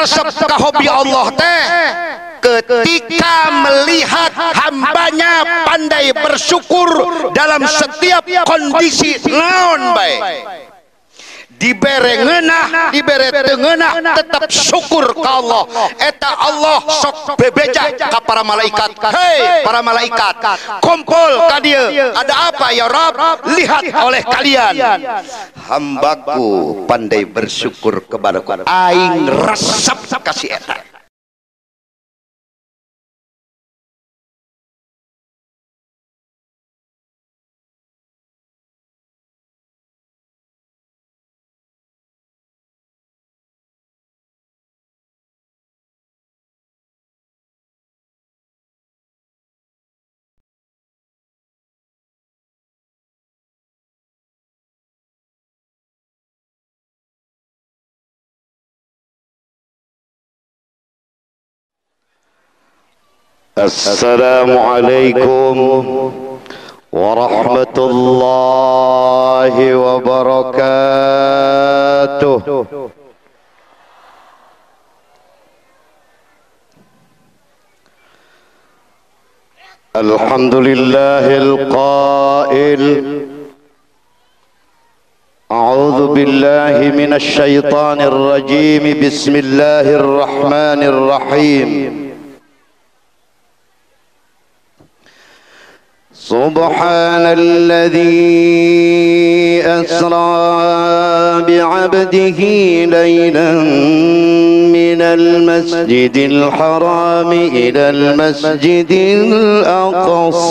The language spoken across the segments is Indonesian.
karesep ka hobi Allah teh. Ketika melihat hambanya pandai bersyukur dalam setiap kondisi naon baik dibere ngeunah dibere teu ngeunah tetap syukur ka Allah. eta Allah sok bebeja ka para malaikat. hei para malaikat. kumpul ka dieu ada apa ya Rabb? Lihat oleh kalian. hambaku pandai bersyukur kepada aing resep kasih eta السلام عليكم ورحمة الله وبركاته. الحمد لله القائل. أعوذ بالله من الشيطان الرجيم. بسم الله الرحمن الرحيم. سبحان الذي أسرى بعبده ليلا من المسجد الحرام إلى المسجد الأقصى.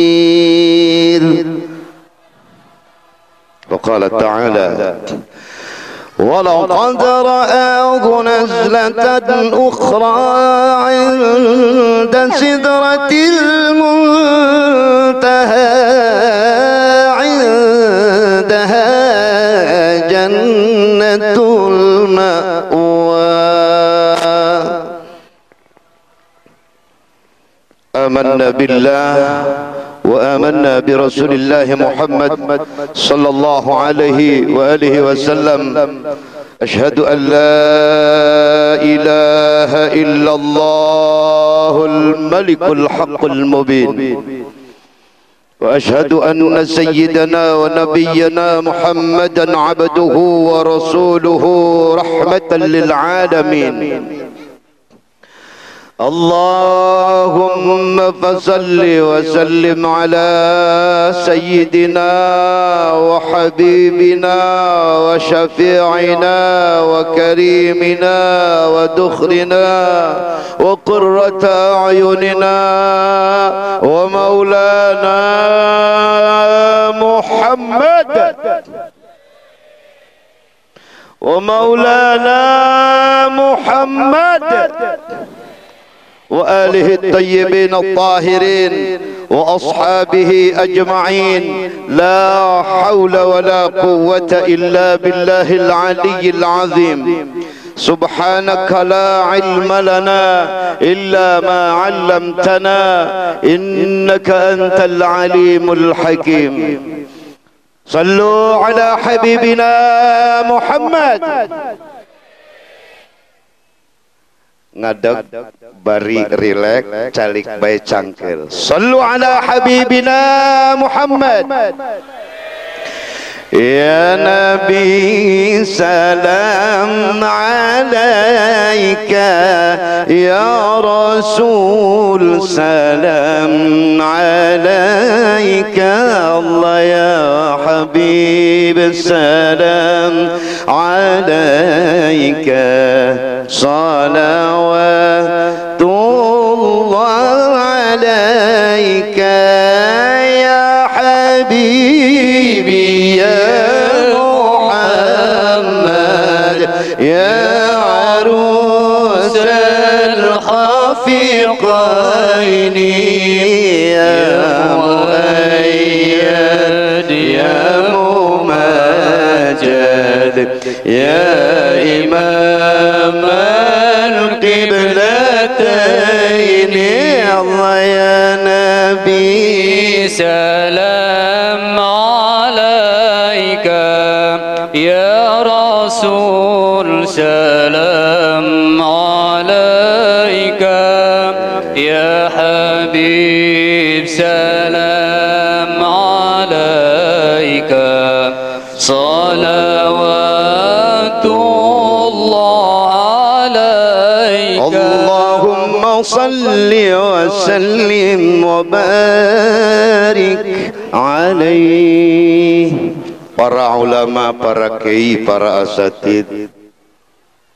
وقال تعالى ولقد رآه نزلة أخرى عند سدرة المنتهى عندها جنة المأوى. آمنا بالله وآمنا برسول الله محمد صلى الله عليه وآله وسلم. أشهد أن لا إله إلا الله الملك الحق المبين. وأشهد أن سيدنا ونبينا محمدا عبده ورسوله رحمة للعالمين. اللهم فصل وسلم على سيدنا وحبيبنا وشفيعنا وكريمنا ودخرنا وقرة أعيننا ومولانا محمد ومولانا محمد وآله الطيبين الطاهرين وأصحابه أجمعين. لا حول ولا قوة إلا بالله العلي العظيم. سبحانك لا علم لنا إلا ما علمتنا. إنك أنت العليم الحكيم. صلوا على حبيبنا محمد. ngadeg bari rilek calik bae cangkel صلوا على حبيبنا محمد يا نبي سلام عليك يا رسول سلام عليك الله يا حبيب سلام عليك صلوات الله عليك يا حبيبي يا محمد يا عروس الحفيقين يا مؤيد يا ممجد يا إمام سلام عليك يا رسول سلام عليك يا حبيب سلام عليك. صلوات الله عليك. اللهم صل وسلم وبارك para ulama, para kiai, para asatid.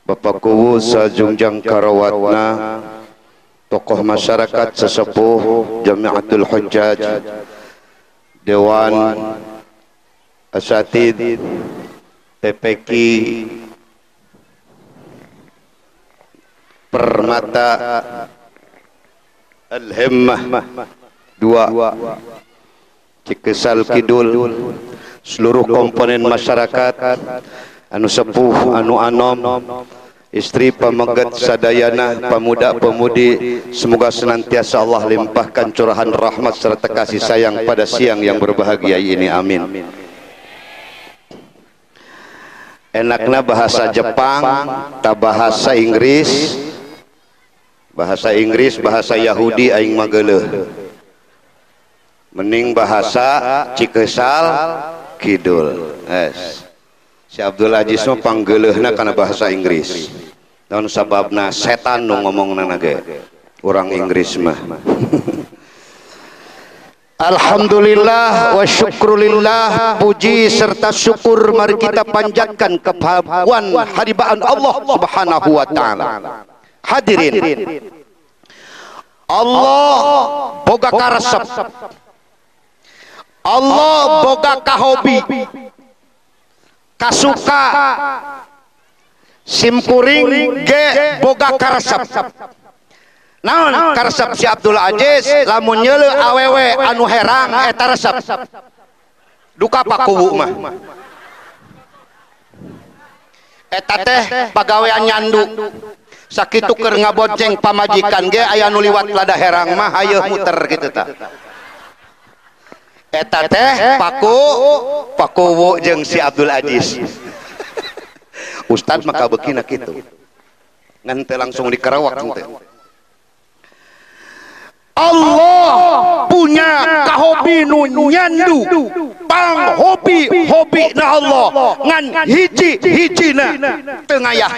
Bapak Kuwu Sajungjang Karawatna. Tokoh masyarakat sesepuh Jamiatul Hujjaj. Dewan Asatid TPQ Permata Al-Himmah. Dua. Cikesal Kidul seluruh komponen masyarakat anu sepuh anu anom istri pemegat sadayana pemuda pemudi semoga senantiasa Allah limpahkan curahan rahmat serta kasih sayang pada siang yang berbahagia ini. amin. Enaknya bahasa Jepang tak bahasa Inggris. Bahasa Inggris bahasa Yahudi aing mageuleuh mending bahasa Cikesal Kidul. Es si Abdul Aziz mah panggeuleuhna kana bahasa Inggris. Naon sababna setan nu ngomongna ge orang Inggris mah. Alhamdulillah wa syukrulillah. Puji serta syukur. Mari kita panjatkan kepabuan haribaan Allah Subhanahu wa taala. Hadirin. Allah boga karesep Allah boga kahobi kasuka. Simkuring ge boga karesep. naon? Karesep si Abdul Aziz. Lamun nyeuleuh awewe anu herang eta resep. duka pakuwu mah. eta teh pagawean nyandu. sakitu keur ngabonceng pamajikan ge aya nu liwat lada herang mah hayu muter gitu ta eta teh paku. Pakuwu jeung si Abdul Aziz. Ustad maka bekina kitu. ngan teu langsung dikerawak teu Allah punya kahobi nu nyandu. pang hobi hobi na Allah. ngan hiji hiji na tengayah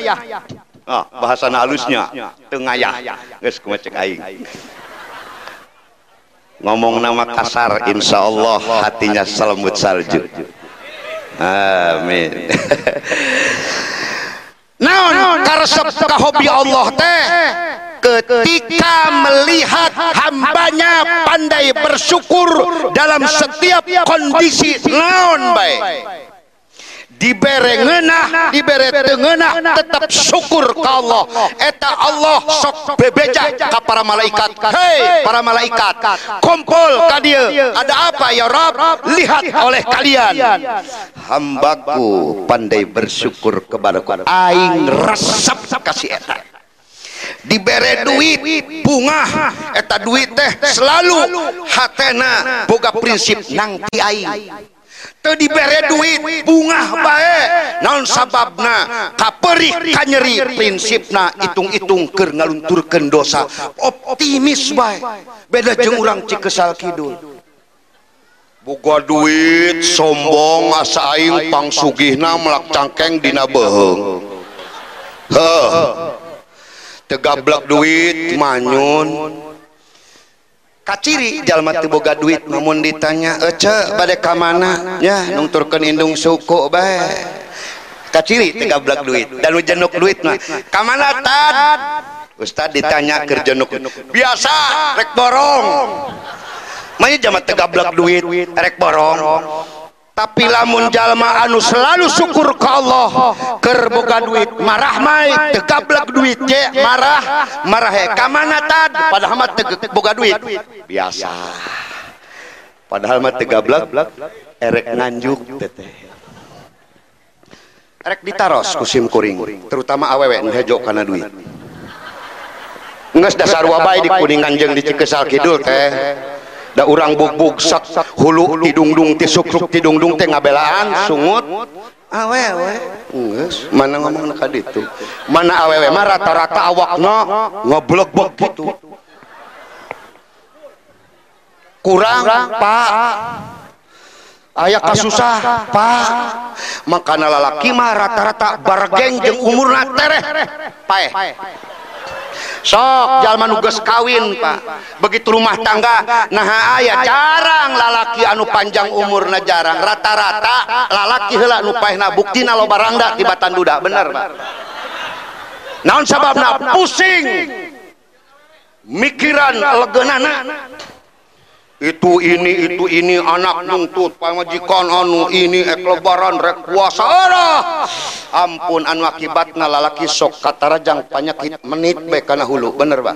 ah bahasa halusnya. Tengayah geus kumaha cek aing ngomong nama kasar insya Allah hatinya selembut salju. Amin. Naon karesep kahobi Allah teh? Ketika melihat hambanya pandai bersyukur dalam setiap kondisi naon baik dibere ngeunah dibere teu ngeunah tetap syukur ka Allah. Eta Allah sok bebeja ka para malaikat. hei para malaikat kumpul ka dieu ada apa ya Rabb lihat oleh kalian. hambaku pandai bersyukur kepada aing resep kasih eta. Dibere duit bunga. eta duit teh selalu hatena. Boga prinsip nang ti aing teu dibere duit bunga bae. Non sababna? Kaperih kanyeri prinsipna itung-itung ker ngalunturkeun dosa. Optimis bae. Beda jeung urang cikesal kidul. Buka duit sombong asa aing pangsugihna melak cangkeng dina beheung. Heuh. Tegablak duit manyun. kaciri jalma boga duit namun ditanya eh, ece pada kamana ya nungturkan indung suku bae. Kaciri tiga belak duit. Dan jenuk duit mah kamana tad? Ustad ditanya keur jenuk? Biasa rek borong. Manya jamat tegak belak duit rek borong. tapi lamun jalma anu selalu syukur ke Allah kerboga duit marah mai tegablek duit je marah marah he. Kamana tad? Padahal mah boga duit. Biasa. Padahal mah tegablek erek nganjuk teteh erek ditaros kusim kuring terutama awewe nu hejo kana duit. Nges dasar wabai di kuningan jeung di Cikesal Kidul teh. Da urang bugbug sak hulu tidungdung ti sukruk tidungdung teh ngabelaan sungut. Awewe geus mana ngomong ka ditu? Mana awewe mah rata-rata awakna ngeblegbeg gitu. Kurang pak. Ayah kasusah pak. Makana lalaki mah rata-rata bargeng jeung umurna tereh. Paeh sok jalma nugas kawin pak. Begitu rumah tangga nah ayah jarang lalaki anu panjang umurna jarang. Rata-rata lalaki heula nu paehna buktina lo barangda di batan duda. Bener pak. Naon sababna? Pusing. Mikiran legenana itu ini itu ini anak nuntut pamajikan anu ini ek lebaran rek puasa ampun anu akibatna lalaki sok katarajang penyakit menit bae kana hulu. Bener ba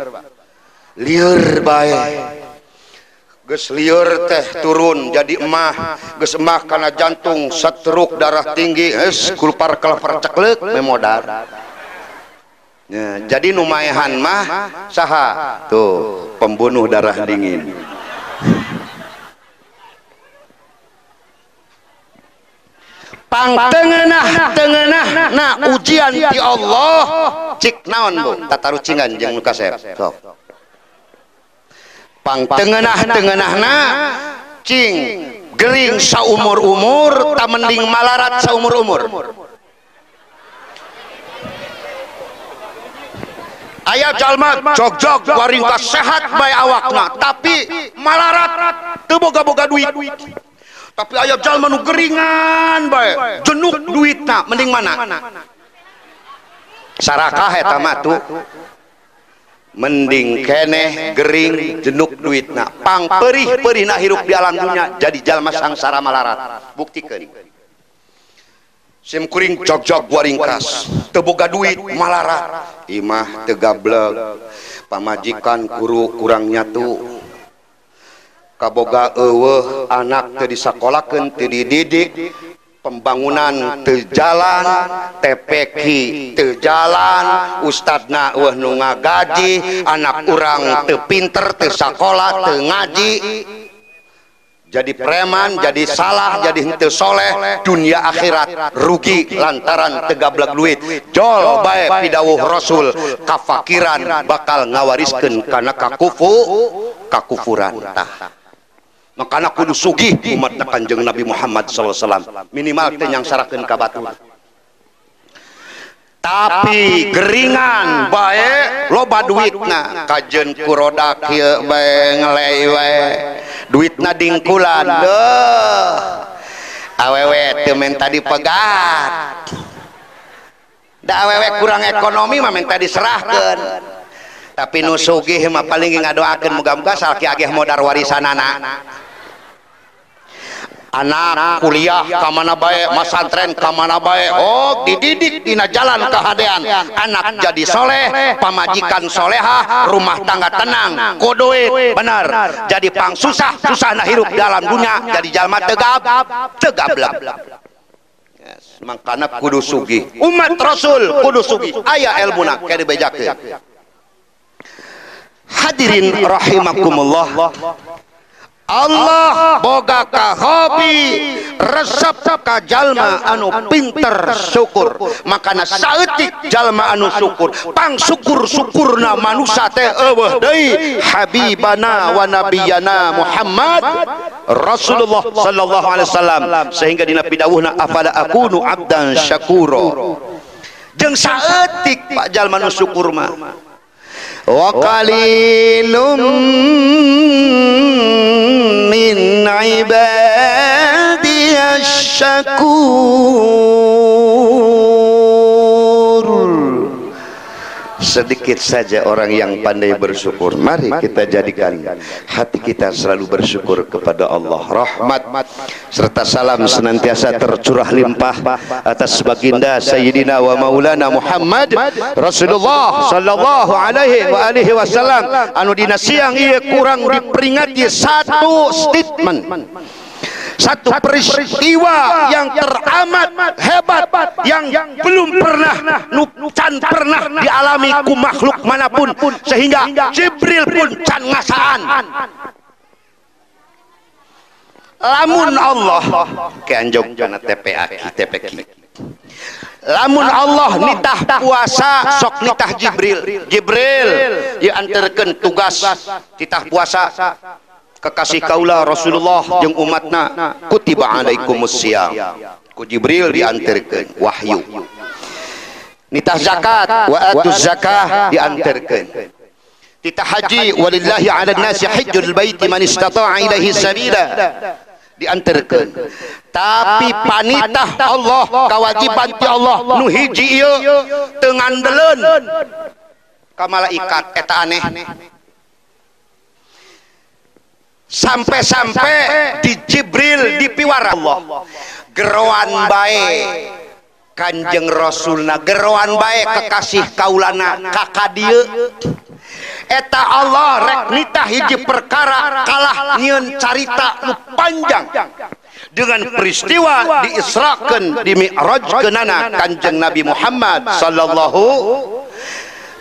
lieur bae. Geus lieur teh turun jadi emah. Geus emah kana jantung stroke darah tinggi. Geus kulpar kelapar ceklek memodar. Ya, jadi numayahan mah saha? Tuh pembunuh darah dingin pang tengenah tengenah. nah ujian di Allah. Cik naon bu? Tata rucingan jeung nu kasep sok. Pang tengenah tengenah. na cing. Gering saumur umur tak mending malarat saumur umur. ayah jalma jog-jog waringkas sehat baik awakna. tapi malarat teu boga-boga duit tapi ayah jalan menu geringan baik jenuh duit nak mending mana? sarakah ya tamatu mending keneh gering jenuk duit nak. pang perih perih nak hirup di alam dunia jadi jalma sangsara malarat. Buktikan. Sim kuring jog jog waring teboga duit malarat. Imah tegablek pamajikan kuru kurang nyatu. kaboga eueuh anak teu disakolakeun teu dididik pembangunan teu jalan tejalan teu jalan Ustadna eueuh nu ngagaji anak kurang teu sakola teu ngaji. Jadi preman jadi salah jadi henteu soleh dunia akhirat rugi lantaran tegablak duit. Jol bae pidawuh rasul kafakiran bakal ngawariskeun kana kakufu kakufuran tah. makana kudu sugih umat kanjeng Nabi Muhammad SAW minimal teh yang sarakeun ka batur tapi geringan baik loba duitna. Kajen kuroda kieu bae ngelei wae duitna dingkulan deuh awewe teu menta dipegat da awewe kurang ekonomi mah menta diserahkeun tapi nu sugih mah paling ngadoakeun muga-muga salki modar warisanana. Anak kuliah kamana bae masantren kamana bae? Oh dididik dina jalan kehadean anak jadi soleh pamajikan soleha rumah tangga tenang kodoe benar jadi pang susah susah na hirup dalam dunia jadi jalma tegap tegablak yes. makana kudu sugi umat rasul kudu sugi aya elmuna kaya dibejakeun hadirin rahimakumullah. Allah boga ka hobi resep ka jalma anu pinter syukur makana saeutik jalma anu syukur. pang syukur syukurna manusia teh eueuh deui. habibana wa nabiyana Muhammad Rasulullah sallallahu alaihi wasallam. sehingga dina pidawuhna afala akunu abdan syakuro? jeung saeutik Pak jalma anu syukur mah وقليل من عبادي الشكور. Sedikit saja orang yang pandai bersyukur. Mari kita jadikan hati kita selalu bersyukur kepada Allah. Rahmat serta salam senantiasa tercurah limpah atas baginda Sayyidina wa Maulana Muhammad Rasulullah sallallahu alaihi wa alihi wasallam. Anu dina siang ia kurang diperingati satu statement satu peristiwa yang teramat hebat yang belum pernah can pernah dialami ku makhluk mana pun sehingga Jibril pun can ngasaan lamun Allah keanjog karena TPA TPK lamun Allah nitah puasa sok nitah Jibril Jibril diantarkan tugas nitah puasa kekasih kaula Rasulullah jeung umatna kutiba alaikumus siyam ku Jibril diantarkeun wahyu. Nitah zakat wa atuz zakah diantarkeun titah haji walillahi 'alan nasi hajjul baiti man istata'a ilaihi sabila diantarkeun tapi panitah Allah kewajiban ti Allah nu hiji ieu teu ngandeleun ka malaikat eta aneh sampai-sampai di Jibril dipiwara Allah. Geroan baik kanjeng Rasulna geroan baik kekasih kaulana kakak dia. Eta Allah rek nitah hiji perkara kalah nyieun carita nu panjang. Dengan peristiwa diisrakan di mi'raj kenana kanjeng Nabi Muhammad sallallahu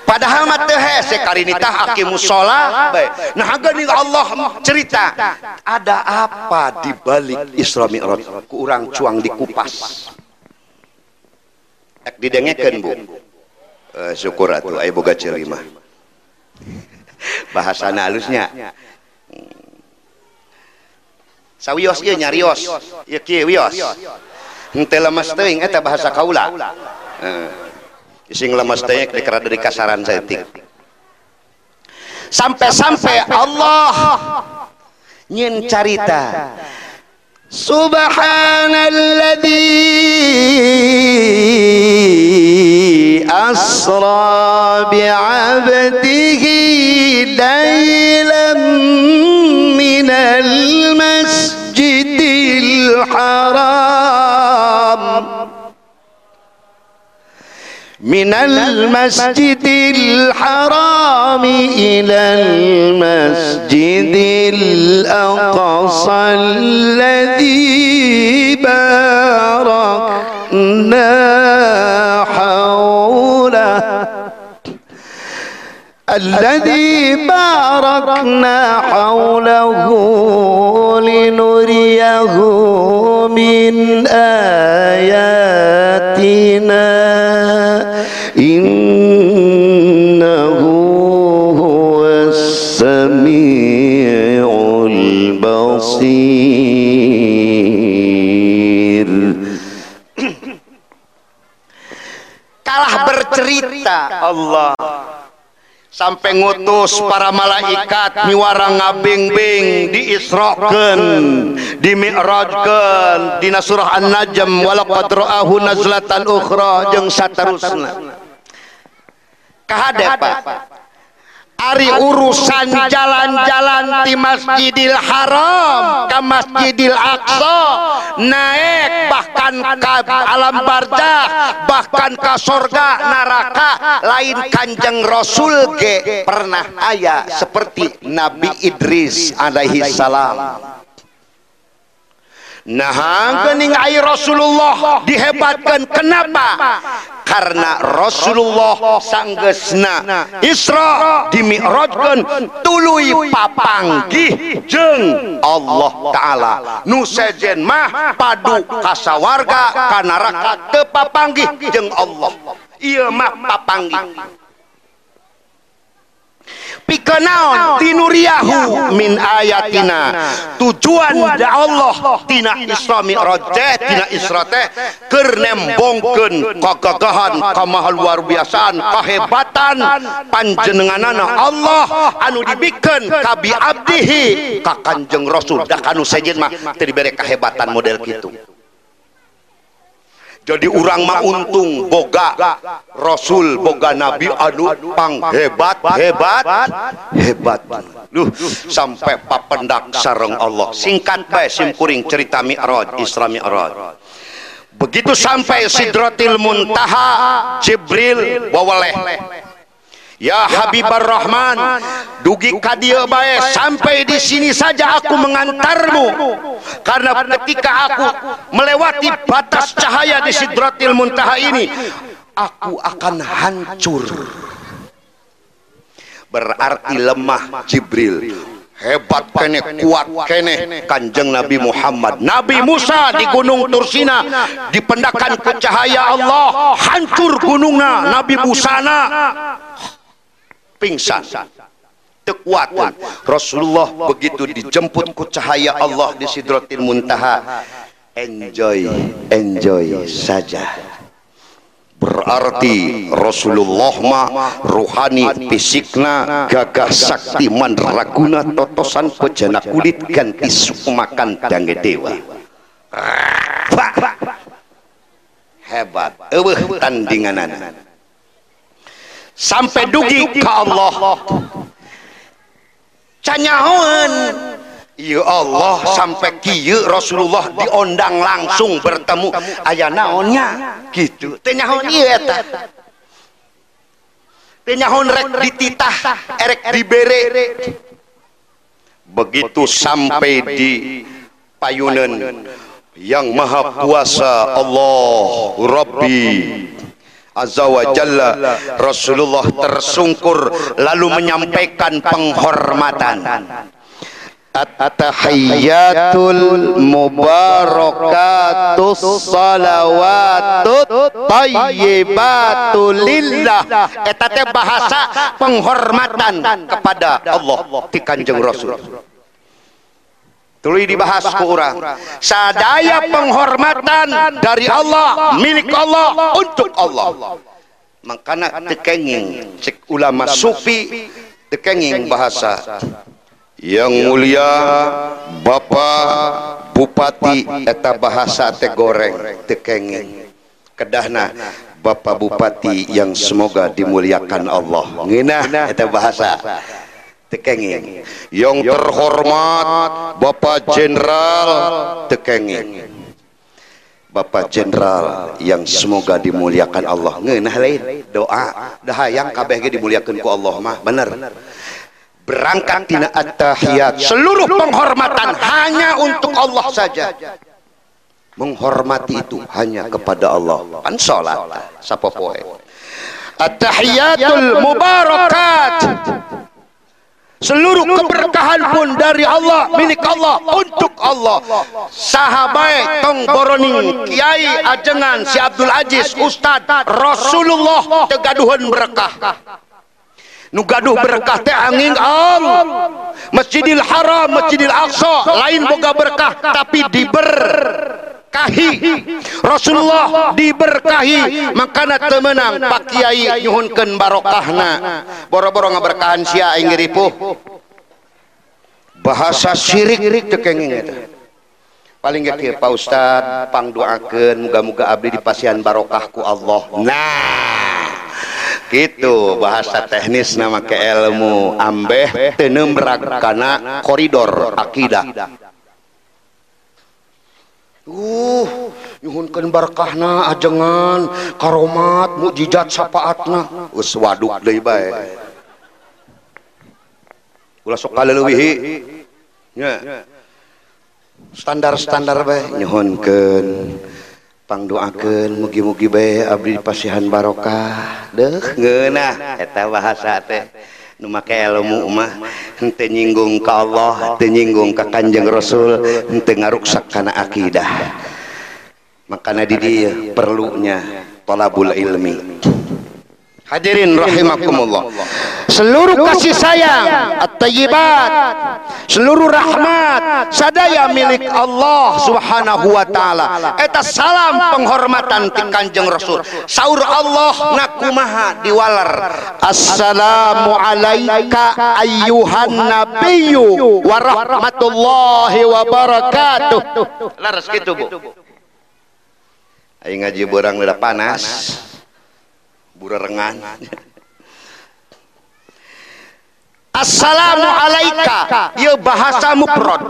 padahal musola nah Allah cerita ada apa dibalik Islam kurang cuang dikupas didengekan Bu. Uh, syukur atuh ayo boga ciri mah. bahasa halusnya. Sawios ieu nyarios. ieu kieu wios. Henteu lemes teuing eta bahasa kaula. Heeh sing lemes teh dikira dari kasaran setik sampai-sampai Allah nyin carita. Subhanalladzi asra bi'abdihi laylan minal masjidil haram من المسجد الحرام إلى المسجد الأقصى الذي باركنا حوله. الذي باركنا حوله لنريه من آياتنا. Bercerita. Allah. Sampai ngutus para malaikat miwara ngabing-bing diisrokeun dimi'rajkeun dina surah An-Najm walaqad ra'ahu nazlatan ukhra jeung saterusna. Kahadepa Ari urusan jalan-jalan di Masjidil Haram ke Masjidil Aqsa. Naik bahkan ke alam barzah bahkan ke surga neraka. lain kanjeng Rasul ge pernah ayah seperti Nabi Idris alaihi salam nahangkening air Rasulullah dihebatkan. Kenapa? Karena Rasulullah sanggesna. Isra dimi'rajkan tuluy papanggih jeung Allah Ta'ala nu sejen mah padu kasawarga teu papanggih jeung Allah. Ieu mah papanggih pikenaon tinuriyahu min ayatina. Tujuan da Allah. Tina Isra Mi'raj tina Isra teh keur nembongkeun kagagahan. kamahal luar biasaan kahebatan panjenenganana Allah anu dibikeun ka bi abdihi. Ka Kanjeng Rasul da kanu sejen mah teu dibere kahebatan model kitu jadi urang mau untung boga Rasul boga nabi anu pang. hebat hebat hebat Duh sampai papendak sareng Allah. singkat bae simkuring cerita Mi'raj Isra Mi'raj. begitu sampai Sidratil Muntaha Jibril bawaleh Ya Habibur Rahman, dugi kadia bae sampai di sini saja aku mengantarmu. Karena ketika aku melewati batas cahaya di Sidratil Muntaha ini, aku akan hancur. Berarti lemah Jibril. Hebat kene, kuat kene. Kanjeng Nabi Muhammad. Nabi Musa di Gunung Tursina dipendakan ke cahaya Allah. Hancur gunungna Nabi Musa na pingsan. Kekuatan Rasulullah begitu dijemput ku cahaya Allah di Sidratil Muntaha. Enjoy enjoy saja. Berarti Rasulullah ma ruhani fisikna gagah sakti mandraguna totosan pejana kulit ganti sukmakan dange dewa. Hebat. Eueuh tandinganan sampai dugi ke Allah. canyahoan Ya Allah sampai kieu Rasulullah diondang langsung bertemu. aya naonnya? Gitu. Teh nyahoan ieu eta. Teh nyahoan rek dititah erek dibere. begitu sampai di payunan. yang maha kuasa Allah Rabbi Azza wa Jalla Rasulullah tersungkur lalu menyampaikan penghormatan. At-tahiyyatul mubarakatus salawatut tayyibatul lillah. Eta bahasa penghormatan kepada Allah ti Kanjeng Rasul Tuluy dibahas ku urang. Sadaya penghormatan dari Allah, milik Allah untuk Allah. Makana tekenging cek ulama sufi tekenging bahasa yang mulia Bapak Bupati eta bahasa teh goreng tekenging kedahna Bapak Bupati yang semoga dimuliakan Allah ngeunah eta bahasa tekenging. Yang terhormat Bapak Jenderal tekenging. Bapak Jenderal yang semoga dimuliakan Allah. Ngeunah lain doa. Dahayang kabeh ge dimuliakan ku Allah mah bener. Berangkat tina at-tahiyat. Seluruh penghormatan hanya untuk Allah saja. Menghormati itu hanya kepada Allah. Kan salat sapa poe at-tahiyatul mubarakat seluruh keberkahan pun dari Allah milik Allah untuk Allah. Sahabat tong boroning kiai ajengan si Abdul Aziz Ustad Rasulullah tegaduhan berkah. Nu gaduh berkah teh angin al Masjidil Haram Masjidil Aqsa lain boga berkah tapi diber kahi. Rasulullah diberkahi. makana temenang. Pak Kiai nyuhunkeun barokahna. boro-boro ngaberkahan sia aing ripuh bahasa syirik tekenging eta. paling gak kieu Pak Ustad? Pangdoakeun muga-muga abdi dipasihan barokah ku Allah. nah gitu. Bahasa teknis nama ke ilmu ambeh teu kana koridor akidah Uh, nyuhunkeun barkahna ajengan karomat mukjizat syafaatna. Geus waduk deui bae. Ulah sok kaleuwihi nya. Standar-standar bae. Nyuhunkeun pangdoakeun mugi-mugi bae abdi dipasihan barokah. Deuh ngeunah eta bahasa teh. Make ilmu mah henteu nyinggung ka Allah teu nyinggung ka Kanjeng Rasul henteu ngaruksak kana akidah. Makana di dieu perlunya talabul ilmi Hadirin rahimakumullah. Seluruh kasih sayang, at-tayyibat, seluruh rahmat sadaya milik Allah Subhanahu wa taala. Eta salam penghormatan ti Kanjeng Rasul. Saur Allah nakumaha diwalar. Assalamu alayka ayyuhan nabiyyu wa rahmatullahi wa barakatuh. Laras gitu, Bu. aing ngaji borang udah panas burerengan. Assalamualaikum ya bahasa mufrad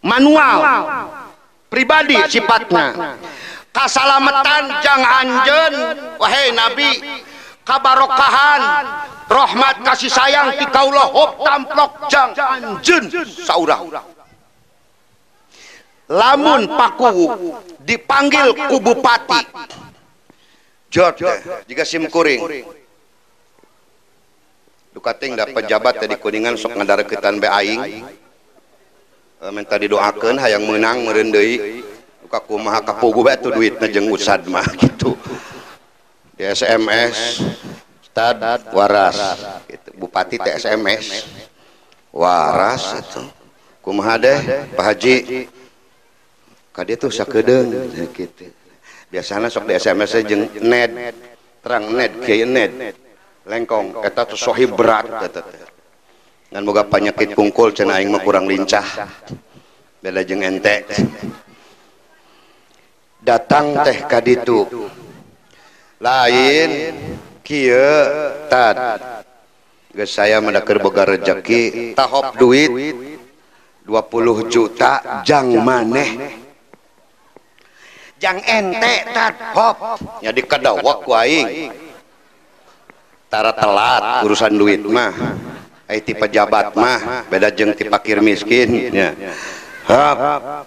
manual. Pribadi sifatnya. Kasalamatan jang anjen wahai nabi kabarokahan rahmat kasih sayang ti kaulah hop tamplok jang anjen saurah lamun paku dipanggil ku bupati jod jika sim kuring. Dukating da pejabat di kuningan sok ngadareketan be aing e, minta didoakeun hayang menang meureun deui duka kumaha kapugu bae tuh duitna jeung usad mah gitu. di SMS Ustad waras. Gitu. bupati teh SMS waras itu. Kumaha deh Pak Haji? Kade tuh sakedeung gitu biasanya sok di SMS jeung ned terang ned kieu ned lengkong eta tuh sohib berat eta teh. Ngan boga penyakit kungkul cenah aing mah kurang lincah. Beda jeung ente. Datang teh ka ditu. Lain kieu tad. Geus saya mendaker boga rezeki tahop duit 20 juta jang maneh jang ente tat. Hop. Ya dikadawak ku aing. Tara telat urusan duit mah. Ai ti pejabat mah beda jeung ti fakir miskin nya hap.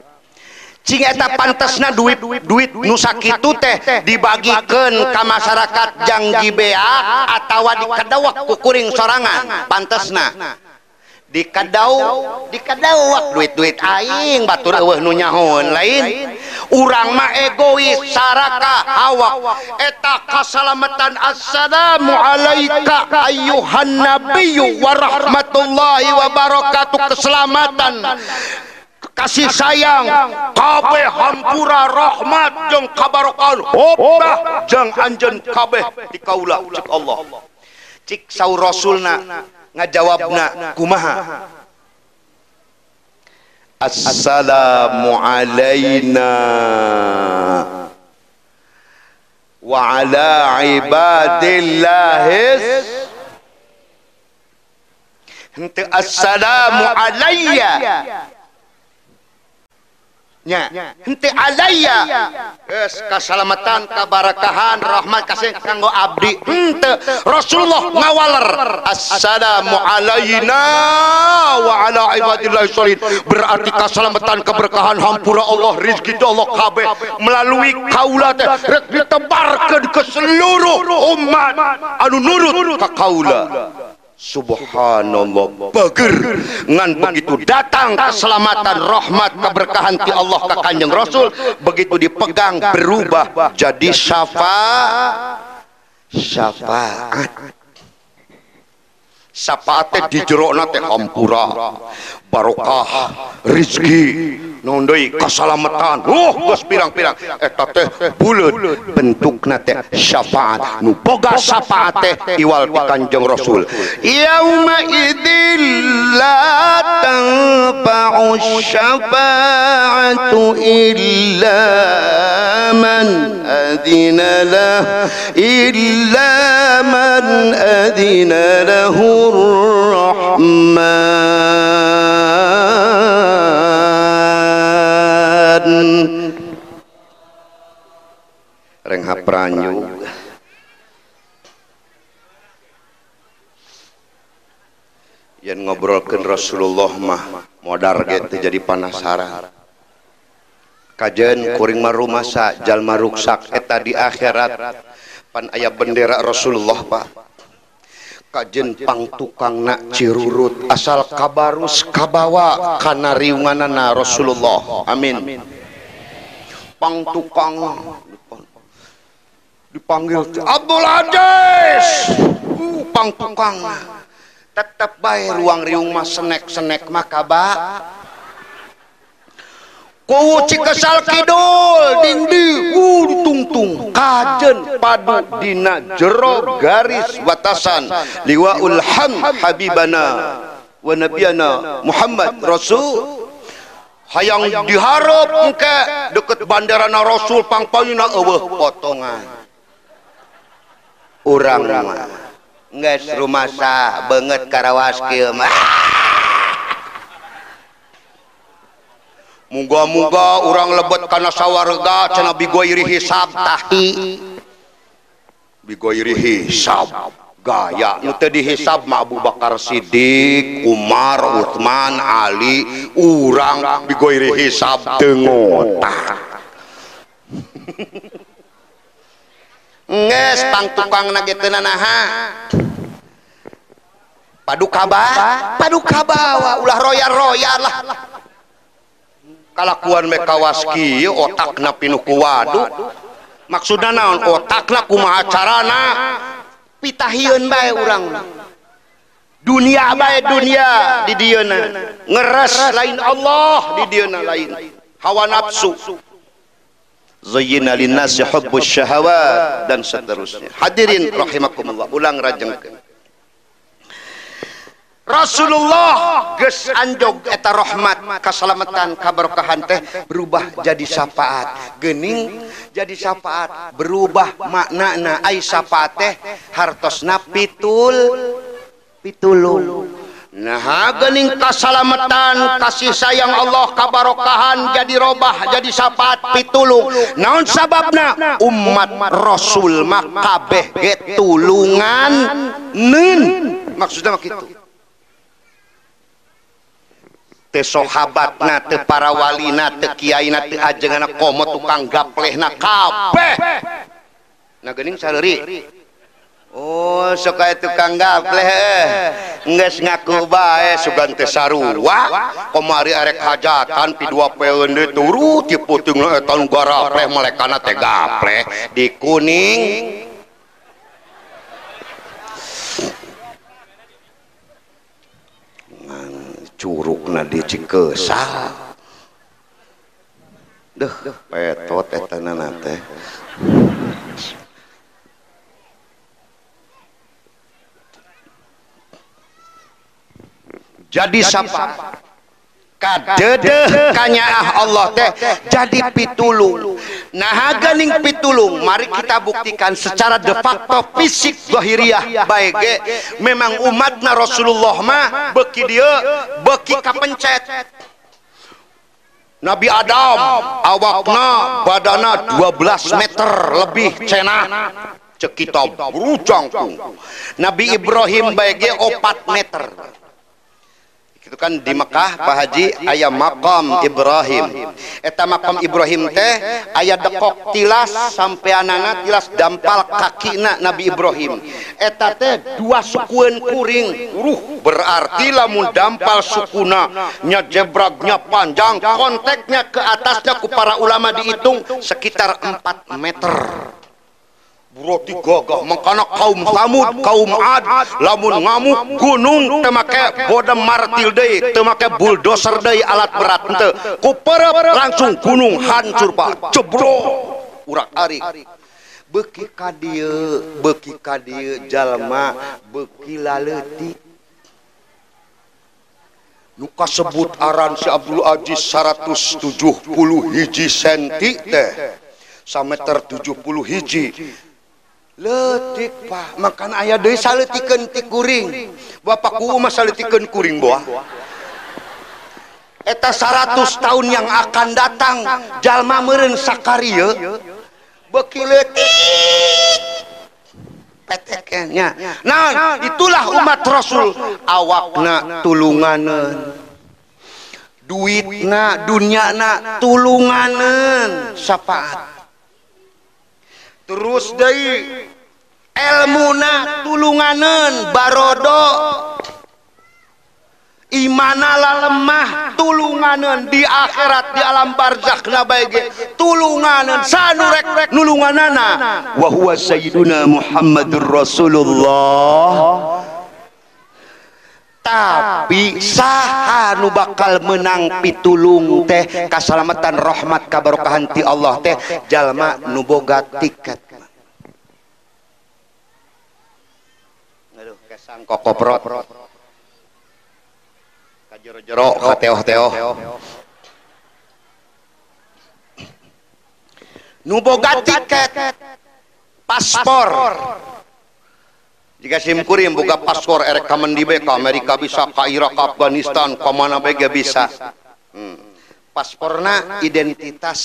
Cing eta pantesna duit duit nu sakitu teh dibagikeun ka masyarakat jang gibeak atawa dikadawak ku kuring sorangan. Pantesna. Dikadau dikadawak duit-duit aing batur eueuh nu lain urang mah egois saraka awak eta kasalamatan assalamu alaika ayyuhan nabiyyu wa rahmatullahi wa barakatuh. Keselamatan kasih sayang kabeh hampura rahmat jeung kabarokan hobah jeung anjeun kabeh di kaula cik Allah. Cik saur rasulna ngajawabna kumaha? Assalamu alayna wa ala ibadillahis Hente assalamu alayya nya. Hente alayya geus kasalamatan kabarakahan rahmat kasih kanggo abdi. Hente Rasulullah ngawaler. Assalamu alayna wa ala ibadillah sholihin berarti kasalamatan keberkahan hampura Allah rizki Allah kabeh. Melalui kaula teh rek ditebarkeun ke seluruh umat. Anu nurut ka kaula Subhanallah. Bager ngan begitu datang keselamatan rahmat keberkahan ti Allah ke kanjeng Rasul. Begitu dipegang berubah jadi syafa syafaat. Syafaat. Di jerona teh hampura barokah rizki nondoi keselamatan. Uh geus pirang-pirang. Eta teh buleut bentukna teh syafaat. Nu boga syafaat teh iwal ti kanjeng rasul. Yauma idzil la tanfa'u syafa'atu illa man adina lah illa man adina lahu rahman reng hapranyu yang ngobrolkan Rasulullah mah modar gitu jadi penasaran kajen kuring maru masa jalma ruksak eta di akhirat. Pan ayah bendera Rasulullah pak kajen pang tukang nak cirurut. asal kabarus kabawa kana riunganana Rasulullah. Amin. Pang tukang dipanggil Abdul Aziz. Uh, pang tukang tetap baik ruang riung mah senek senek makaba ku cikesal kidul dindi wudu tungtung kajen padu dina jero garis batasan liwaul ham habibana. wa nabiyana Muhammad Rasul. Hayang diharap engke deket bandarana Rasul pangpayuna eueuh potongan. Urang mah. Geus rumasa banget karawas kieu mah. muga-muga orang lebet karena sawwarga cena bigoiri hisab tahi bigoiri hisab gaya nu teu dihisab mah Abu Bakar Siddiq, Umar, Utsman, Ali, urang bigoiri hisab teu ngotak. Nges pang tukang na kitu naha. paduka paduka bawa kabawa ulah royal-royal lah. Kalakuan mekawas kieu otakna pinuku waduk. Maksudna naon? Otakna kumaha carana? Pitahieun bae urang. Dunia bae dunia di dieuna ngeres lain Allah di dieuna lain. Hawa nafsu. Zayyina linnasi hubbus syahawat dan seterusnya. Hadirin rahimakumullah ulang rajengkeun Rasulullah. Geus anjog eta rahmat. Kasalametan kaberkahan teh berubah jadi syafaat. Gening jadi syafaat. Berubah maknana ai syafaat teh. Hartosna pitul. Pitulung. Nah gening kasalametan kasih sayang Allah kabarokahan jadi robah jadi syafaat pitulung. Naon sababna? Umat Rasul mah kabeh ge tulungan. Neun maksudnya kitu teu sahabat na para walina Kyai komo tukang gaplehna kabeh. Na geuning saleuri Oh sok aya tukang gapleh eh. geus ngaku bae sugan teu sarua. Komari arek hajatan pi dua pende turu diputung eh, tahun gora melekana karena gapleh. Di kuning curugna di Cikesa. Deuh, petot eta nana teh. jadi siapa kadedeh kanyaah Allah teh jadi pitulung. Nah ganing pitulung mari kita buktikan secara de facto fisik zahiriah. Baik ge. Memang umatna Rasulullah mah beki dia beki kapencet. Nabi Adam awakna badana 12 meter lebih cenah cek kita berujang Nabi Ibrahim baik ge 4 meter itu kan di Mekah Pak Haji ayah makam Ibrahim. Eta makam Ibrahim teh ayah dekok tilas sampai anana tilas dampal kakina Nabi Ibrahim. Eta teh dua sukuan kuring. Ruh berarti lamun dampal sukuna. Nyajebragnya panjang konteknya ke atasnya ku para ulama dihitung sekitar 4 meter. Berarti gagah mengkana kaum Samud, kaum Ad, lamun ngamuk gunung teu bodem martil deui, teu bulldozer deui alat berat teu. Ku langsung gunung hancur Pak. Jebro. Urak ari. Beki ka dieu, beki ka jalma beki laleutik. Nu kasebut aran si Abdul Aziz 170 hiji senti teh. Sameter 70 hiji letik Pak. Makan ayah deui saletikan ti kuring. Bapakku mah saletikan kuring buah eta 100 tahun yang akan datang jalma meureun sakaria beki letik peteknya nah itulah umat rasul. Awakna tulunganeun duitna dunyana tulunganeun syafaat. terus dari elmuna tulunganen barodo. Imanala lemah tulunganen di akhirat di alam barzakh na baige. Tulunganen sanurek nulunganana. Wa huwa sayyiduna Muhammadur Rasulullah. tapi sahanu bakal menang pitulung teh. Kasalamatan rahmat kabarokahan ti Allah teh. Jalma nu boga tiket. Aduh kesang kokoprot kajero-jero kateoh-teoh. Nu boga tiket. Paspor jika sim kurim boga paspor erek kamendi ke Amerika bisa ke Irak ke Afghanistan ke mana bisa hmm. pasporna identitas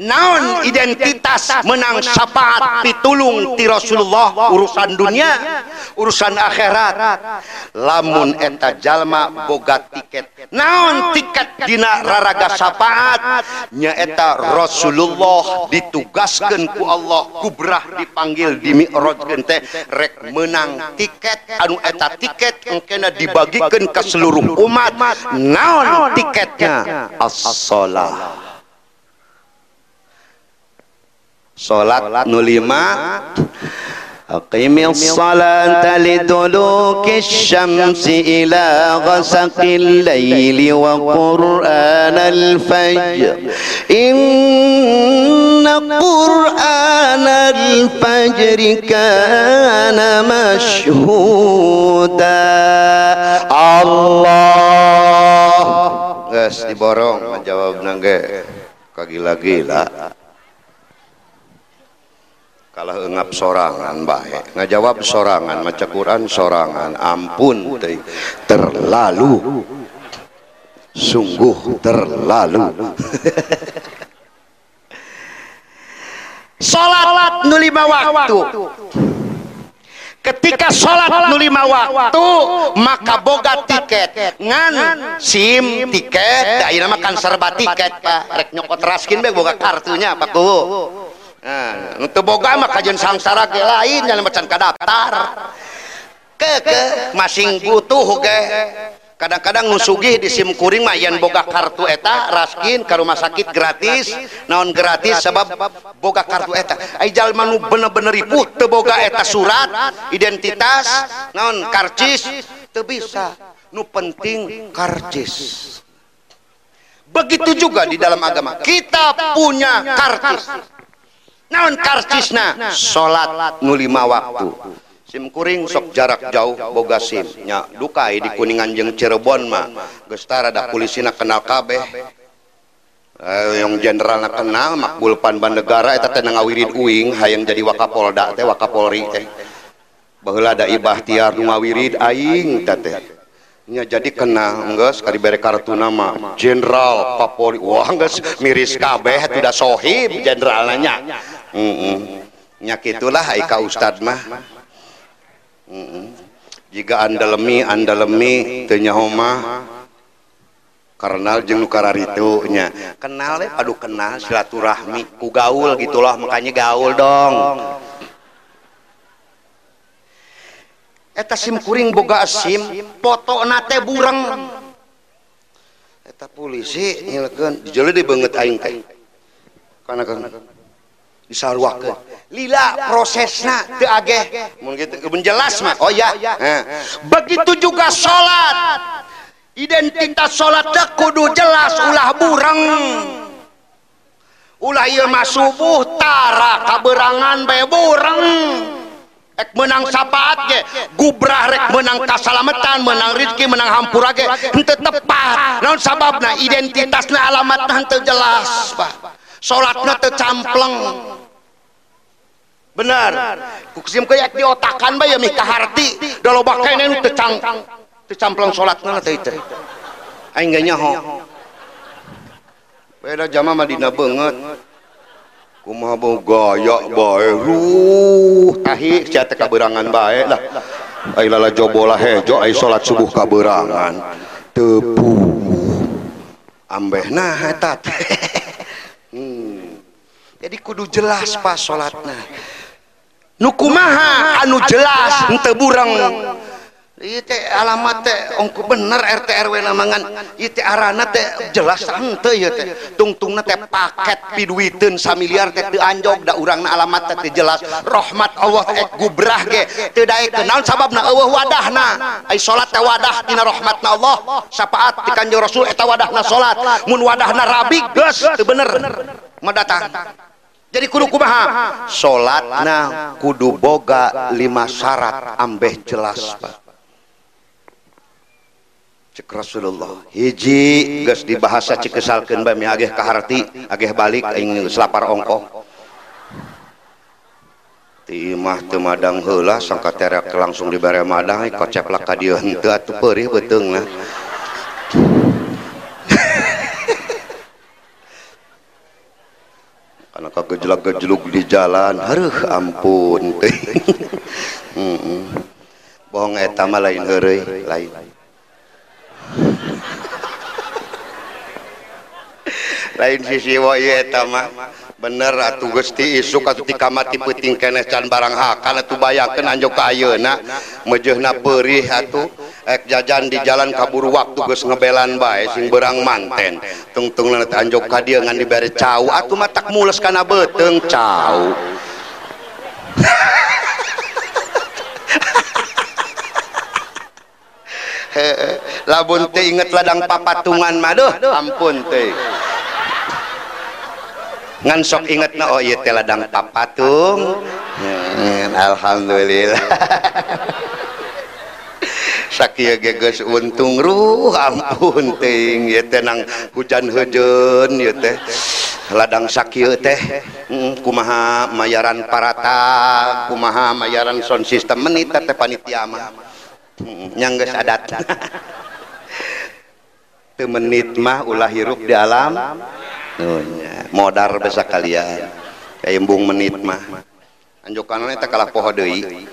naon identitas menang syafaat pitulung ti Rasulullah urusan dunia urusan akhirat. Lamun eta jalma boga tiket. naon tiket dina raraga syafaat? nya eta Rasulullah ditugaskan ku Allah. Kubrah dipanggil di mi'raj teh rek menang tiket. anu eta tiket engkena dibagikan ke seluruh umat. naon tiketnya? as-salah Salat nu lima Aqimis salata liduluki syamsi ila ghasaqil layli wa qur'an al-fajr Inna qur'an al-fajr kana mashhuda. Allah. Gas diborong menjawab nangge kagila-gila kalah engap sorangan baik. Ngajawab sorangan maca Quran sorangan. Ampun terlalu. Sungguh terlalu. Salat nu lima waktu. Ketika sholat nu lima waktu maka boga tiket. Ngan sim tiket. Da nama kan serba tiket pak. Rek nyokot raskin be boga kartunya pak Nah, untuk boga mah kajian sangsara ke lain yang macan kadaftar. Ke ke masing butuh ke. Kadang-kadang ngusugi di SIM kuring mah yang boga kartu eta raskin ke rumah sakit gratis. Naon gratis sebab boga kartu eta. Ai jalma nu bener-bener ripuh teu boga eta surat identitas naon karcis. Teu bisa nu penting karcis. Begitu juga di dalam agama. Kita punya karcis naon karcisna salat nu lima waktu. sim kuring sok jarak jauh boga sim. nya dukai di Kuningan jeung Cirebon mah. Geus tarada polisina kenal kabeh. eh, yang jenderalna kenal makbul pan bandegara eta teh ngawirid uing hayang jadi wakapolda teh wakapolri teh. Baheula da ibahtiar nu ngawirid aing teh. Nya jadi kena enggak sekali bere kartu nama Jenderal Kapolri wah enggak miris kabeh tidak sohib jenderalnya nyak itulah Aika Ustad mah. Jika anda lemi anda lemi tenya Homa karena jeng nukar itunya kenal ya aduh kenal silaturahmi ku gaul gitulah makanya gaul dong. Eta sim kuring boga sim foto nate burang eta polisi nyelekan dijeli di banget aing teh. Karena kan disalwakeun lila prosesna teu ageh. Mun kitu menjelas mah. Oh ya begitu juga salat identitas salat teh kudu jelas ulah bureng. Ulah ieu mah subuh tara kaberangan bae bureng. Ek menang sapaat ge. Gubrah rek menang kasalamatan menang rizki menang hampura ge. Henteu tepat naon sababna? Identitasna alamatna henteu jelas pak. Salatna teu campleng benar. Kusim kayak diotakan bae ya mih kaharti da loba kene nu teu cang teu campleng salatna aing ge nyaho. Beda jama Madinah banget. Kumaha bau gaya bae. Ruh tahi sia kaberangan bae lah. Ai lala jobola hejo ai salat subuh kaberangan. Tepu. Ambehna eta hmm. jadi kudu jelas pas salatna nukumaha anu jelas teburang alamat teh ongku bener RTRW namangan itu arana teh jelas henteu ya teh. Tungtungna teh paket piduiteun samiliar teh teu anjog da urangna alamat teh jelas. Rahmat Allah teh gubrah ge. Teu daek kenal sababna eueuh wadahna. Ai salat teh wadah tina rahmatna Allah. Syafaat ti kanjeng Rasul eta wadahna salat. Mun wadahna rabi geus teu bener. Mendatang jadi kudu kumaha salatna kudu boga lima syarat ambeh jelas Pak. Cek Rasulullah. Hiji geus dibahasa cikesalkeun bae mi ageh kaharti ageh balik aing selapar ongko ti imah teu madang heula sangka terek langsung dibere madang kocep lah ka dieu henteu atuh peurih beuteungna karena kegejelak-gejeluk di jalan. Hareuh ampun. Teh bohong eta mah lain heureuy lain. Lain sisi wa ieu eta mah. Bener atuh Gusti isuk atuh ti kamati peuting keneh can barang hakan atuh bayangkeun anjok ka ayeuna. Mejeuna peurih atuh ek jajan di jalan kaburu waktu Gus ngebelan bae sing berang manten. Tungtung lenet anjok ka dia ngan dibere cau. Atuh mah tak mules kana beteng cau. Labun teh inget ladang papatungan mah duh ampun teh. Ngan sok inget na oh iya teh ladang papatung. Alhamdulillah. sakit geges untung ruh ampun ting ya tenang hujan hujan ya teh. Ladang sakieu teh hmm, kumaha mayaran parata kumaha mayaran sound system menit teh panitia mah. Hmm, yang geus adat. Teu menit mah ulah hirup di alam. Nunya modar besa kalian. Kayak embung menit mah. Anjukan teh kalah poho deui.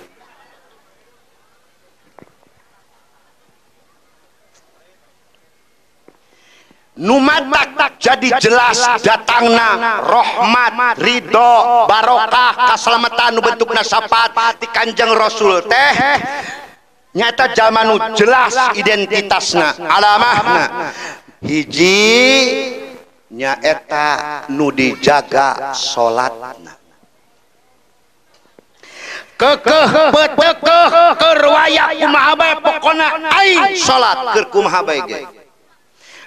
Numatak jadi jelas datangna rahmat ridho barokah keselamatan bentuk nasapat di kanjeng rasul teh. nyata zaman jelas identitasna alamahna. Hiji nyaeta nu dijaga salatna kekeh betekeh kerwaya kumaha bae pokona aing salat keur kumaha bae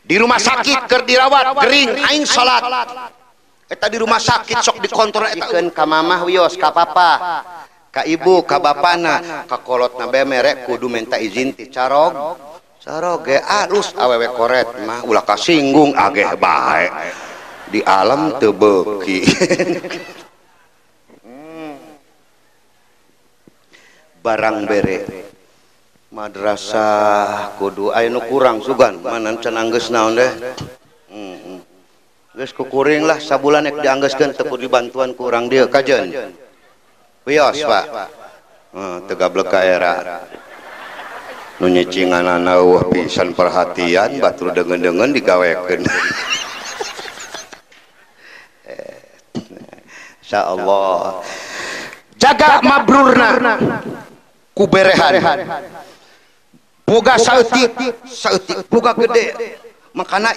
di rumah sakit ke dirawat Gering aing salat. eta di rumah sakit sok dikontrol eta keun ka mamah wios ka papa. Ka ibu ka bapana. ka kolotna bae merek kudu minta izin ti carog. Carog ge alus awewe koret mah ulah kasinggung ageh bae. Di alam teu beuki. Barang bere. madrasah kudu Ayu kurang sugan manan can anggeus naon deh. Heeh geus kukuring lah sabulan ek dianggeskeun teu kudu bantuan kurang dia kajen wios pak. Heeh teu gablek ka era. Nu nyecinganana wah pisan perhatian batur dengen-dengen digawekeun. Insyaallah jaga mabrurna kuberehan. boga sautik sautik. boga gede. makana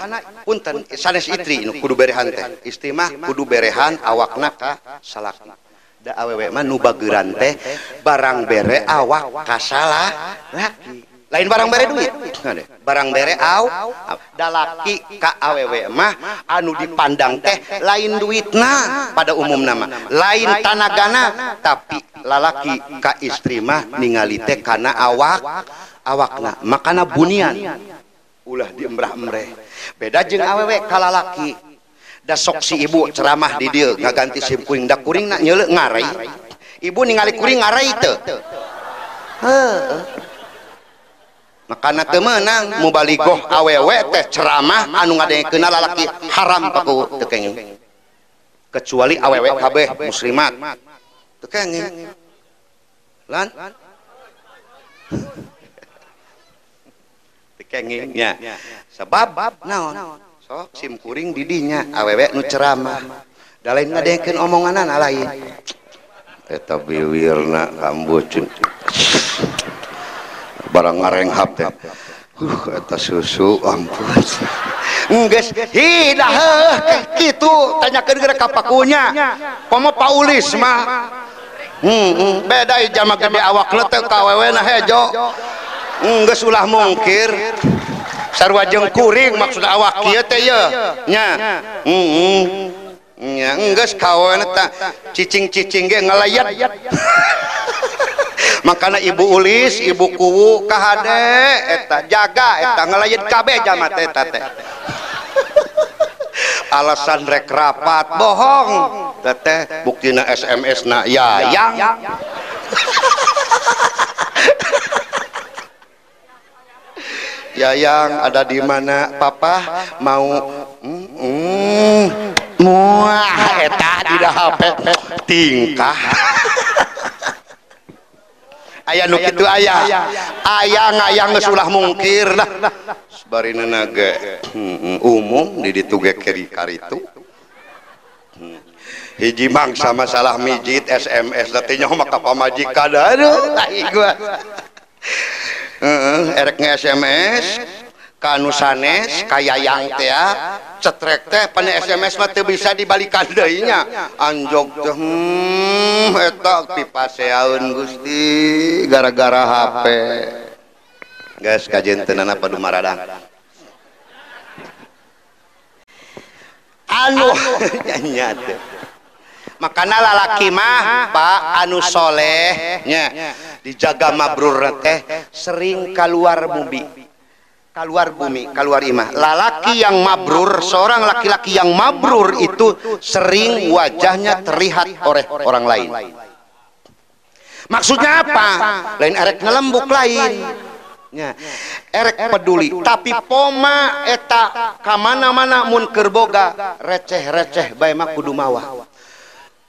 punten sanes istri nu kudu berehan teh. istri mah kudu berehan awakna ka salaki da awewe mah nu bageuran teh barang bere awak ka salaki lain barang bere duit? Barang bere dalaki Ka awewe mah anu dipandang teh lain duitna pada umum nama lain tanagana tapi lalaki Ka istri mah ningali teh kana awak. Awakna makana bunian. Ulah diembrah-emreh beda jeung awewe ka lalaki. Da sok si ibu ceramah di dieu ngaganti sim kuring da kuring nak nyele ngarai. Ibu ningali kuring ngarai teu. Heeh karena temenang mubaligoh awewe teh ceramah anu ngadengekeun lalaki haram paku tekengin kecuali awewe kabeh muslimat. Teu kenging. Lan? Tekengin ya sebab naon? Sok sim kuring didinya awewe nu ceramah. Da lain ngadengkeun omonganan lain. Eta biwirna kambucun barang ngarenghap teh. Uh eta susu ampun. Enggeus hidah kitu. Tanyakeun geura ka pakunya komo paulis mah. Hmm, hmm beda jama gede awak letek ka awewe na hejo. Enggeus ulah mungkir. Sarua jeung kuring maksud awak kieu teh ye nya. Heeh nya enggeus kawen eta. Cicing-cicing ge ngalayat makanya ibu ulis ibu kuwu kahade eta jaga eta ngelayan kabeh jamat eta teh. Alasan rek rapat bohong. Teteh buktina SMS na ya yang Yayang. Ada di mana papa? Mau mm, mm, mueta di HP tingkah aya nu kitu ayah ayah ngayang gesulah mungkir lah sebarina naga hmm, umum di dituge kiri karitu. Hmm. Hiji mangsa masalah mijit SMS nantinya maka pamajikan. Aduh gua. Erek nge SMS kanusanes kaya yang teh cetrek teh pan SMS mah teu bisa dibalikan deui nya anjog teh hmm eta pipaseaeun Gusti gara-gara HP geus kajentenana padu maradang. Anu nya teh. Makana lalaki mah Pak anu solehnya. Dijaga mabrur teh sering keluar mubi. Keluar bumi keluar imah. Lalaki yang mabrur seorang laki-laki yang mabrur itu sering wajahnya terlihat oleh orang lain. maksudnya apa? lain erek ngelembuk lain. Ya. erek peduli. tapi poma eta kamana-mana mun kerboga receh-receh bae mah kudu mawah.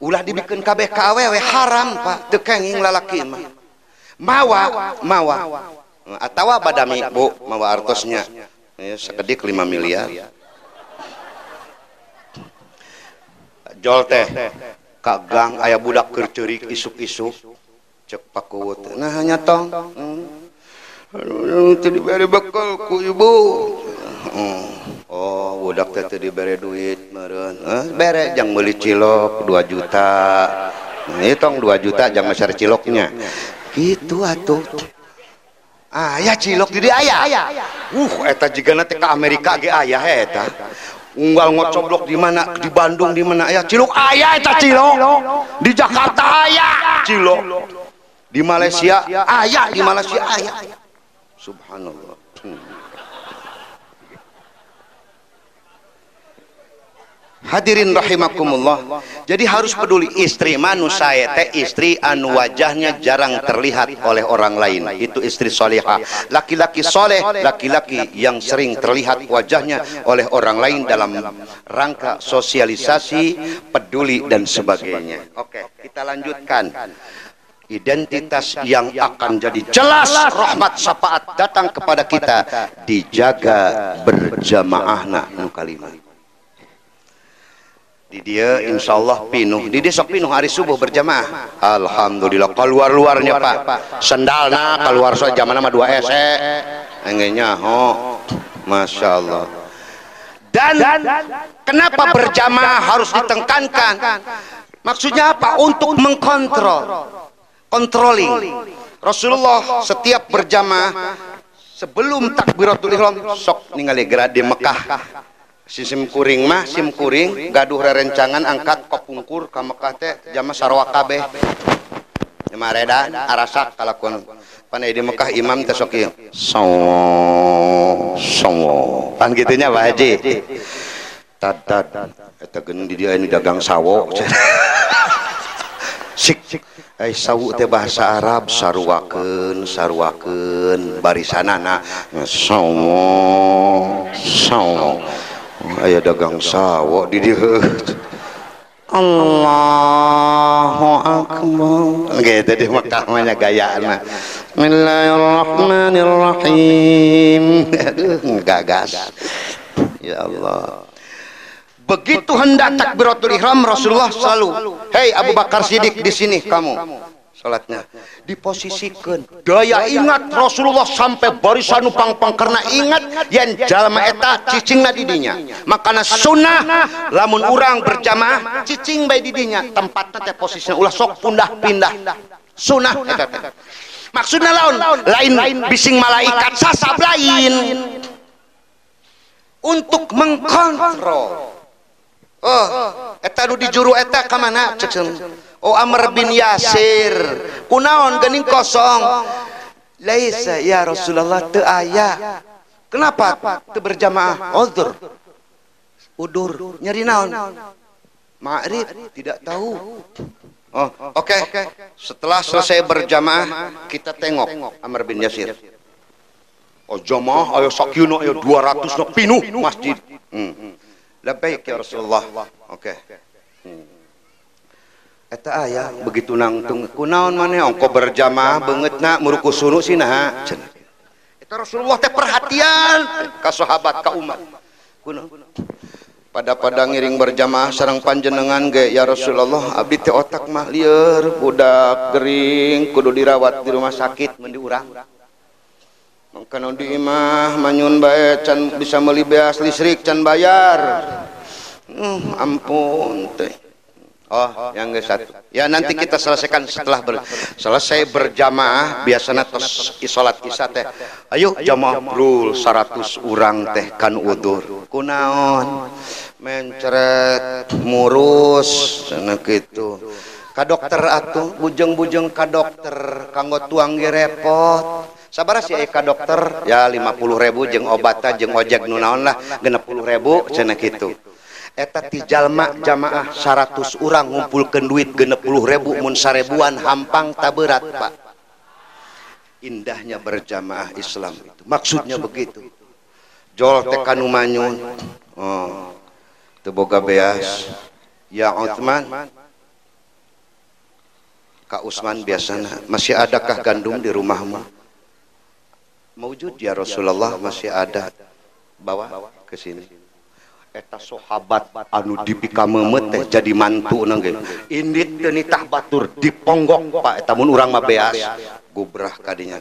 ulah dibikin kabeh ka awewe haram pak. Tekenging lalaki mah. mawa mawa atawa badami bu mawa artosnya. ya sekedik 5 miliar. jol teh kagang ayah budak kercerik isuk-isuk. cek pakuwut nah hanya tong. Hmm. tadi beri bekal ku ibu. Hmm. Oh budak teh diberi duit meren eh, bere jang beli cilok 2 juta. Nah, itu 2 juta jang besar ciloknya. Gitu atuh ayah cilok jadi ayah. Uh eta jika nanti ke Amerika ge ayah eta. Unggal ngocoblok di mana? Di Bandung di mana? Ayah cilok ayah eta cilok. Di Jakarta ayah cilok. Di Malaysia ayah di Malaysia ayah. Subhanallah hmm. Hadirin rahimakumullah. Jadi harus peduli istri manusia teh istri anu wajahnya jarang terlihat oleh orang lain. Itu istri soleha. Laki-laki soleh, laki-laki yang sering terlihat wajahnya oleh orang lain dalam rangka sosialisasi, peduli dan sebagainya. Oke, kita lanjutkan identitas yang akan jadi jelas rahmat syafaat datang kepada kita dijaga berjamaah nak kalimat di dia insya Allah pinuh. Di dia sok pinuh hari subuh berjamaah. Alhamdulillah keluar luarnya pak. Sendalna keluar so zaman nama dua ese enggaknya oh Masya Allah. Dan, kenapa berjamaah harus ditekankan? maksudnya apa? Untuk mengkontrol. controlling Rasulullah setiap berjamaah sebelum takbiratul ihram sok ningali di Mekah sisimkuring mah sim kuring gaduh rerencangan angkat kopungkur ka Mekah teh jama sarwa kabeh. Jama redan arasak kalakuan. Pan di Mekah imam teh sok ieu. Songo songo pan kitu nya Pak Haji. Tadad eta geuning di dia ini dagang sawo. Sik. Sik Eh, sawu teh bahasa Arab sarwakeun sarwakeun barisanana. Songo songo ayah dagang sawo di Allahu Akbar. Gitu di Mekah mana gayana Bismillahirrahmanirrahim. Aduh gagas ya Allah. Begitu hendak takbiratul ihram Rasulullah selalu hei Abu Bakar Siddiq di sini kamu salatnya. Diposisikan. Daya ingat Rasulullah sampai barisan upang pang karena ingat yang jalma eta cicing na didinya. makana sunnah lamun urang berjamaah cicing bayi didinya tempatnya teh posisinya ulah sok pundah pindah. sunnah. Eta teh maksudnya laun lain bising malaikat sasab lain. untuk mengkontrol. oh eta nu dijuru eta ka mana oh Amr bin Yasir. Kunaon gening kosong. laisa ya Rasulullah teu aya. kenapa teu berjamaah? uzur. Udur. Nyari naon? Ma'rif tidak tahu. Oh oke. Okay. setelah selesai berjamaah kita tengok Amr bin Yasir. Oh jamaah ayo sakyuna ayo 200 no pinuh masjid. hmm. Labbaik ya Rasulullah. Oke. Okay. Hmm. eta ah, aya begitu nangtung. Kunaon maneh ongko berjamaah beungeutna nak muruku sunu sih nah eta Rasulullah teh perhatian ka sahabat ka umat. Kunaon pada pada ngiring berjamaah sarang panjenengan ge ya Rasulullah abdi teh otak mah lieur budak gering kudu dirawat di rumah sakit mun diurang mangkana di imah manyun bae can bisa meuli beas listrik can bayar. Hmm, ampun teh. Oh, yang ke satu. Ya nanti kita selesaikan setelah ber, selesai berjamaah biasanya tos isolat isya teh. Ayo jamaah brul 100 urang teh kan udur. Kunaon? Mencret murus cenah kitu. Ka dokter atuh bujeng-bujeng ka dokter kanggo tuang ge repot. sabar sih ka dokter ya 50.000 jeung obata jeung ojek nunaon lah 60.000 cenah kitu. Cina gitu eta ti jalma jamaah 100 orang ngumpulkan duit genep puluh ribu mun sarebuan hampang tak berat pak. Indahnya berjamaah Islam itu. Maksudnya begitu. Jol tekan manyun oh teboga beas. Ya Uthman Kak Usman biasanya masih adakah gandum di rumahmu? Mewujud ya Rasulullah masih ada. Bawa ke sini. eta sahabat anu dipika teh jadi mantu nangge indit nitah batur diponggok pak. Eta mun urang mah beas. Gubrah kadinya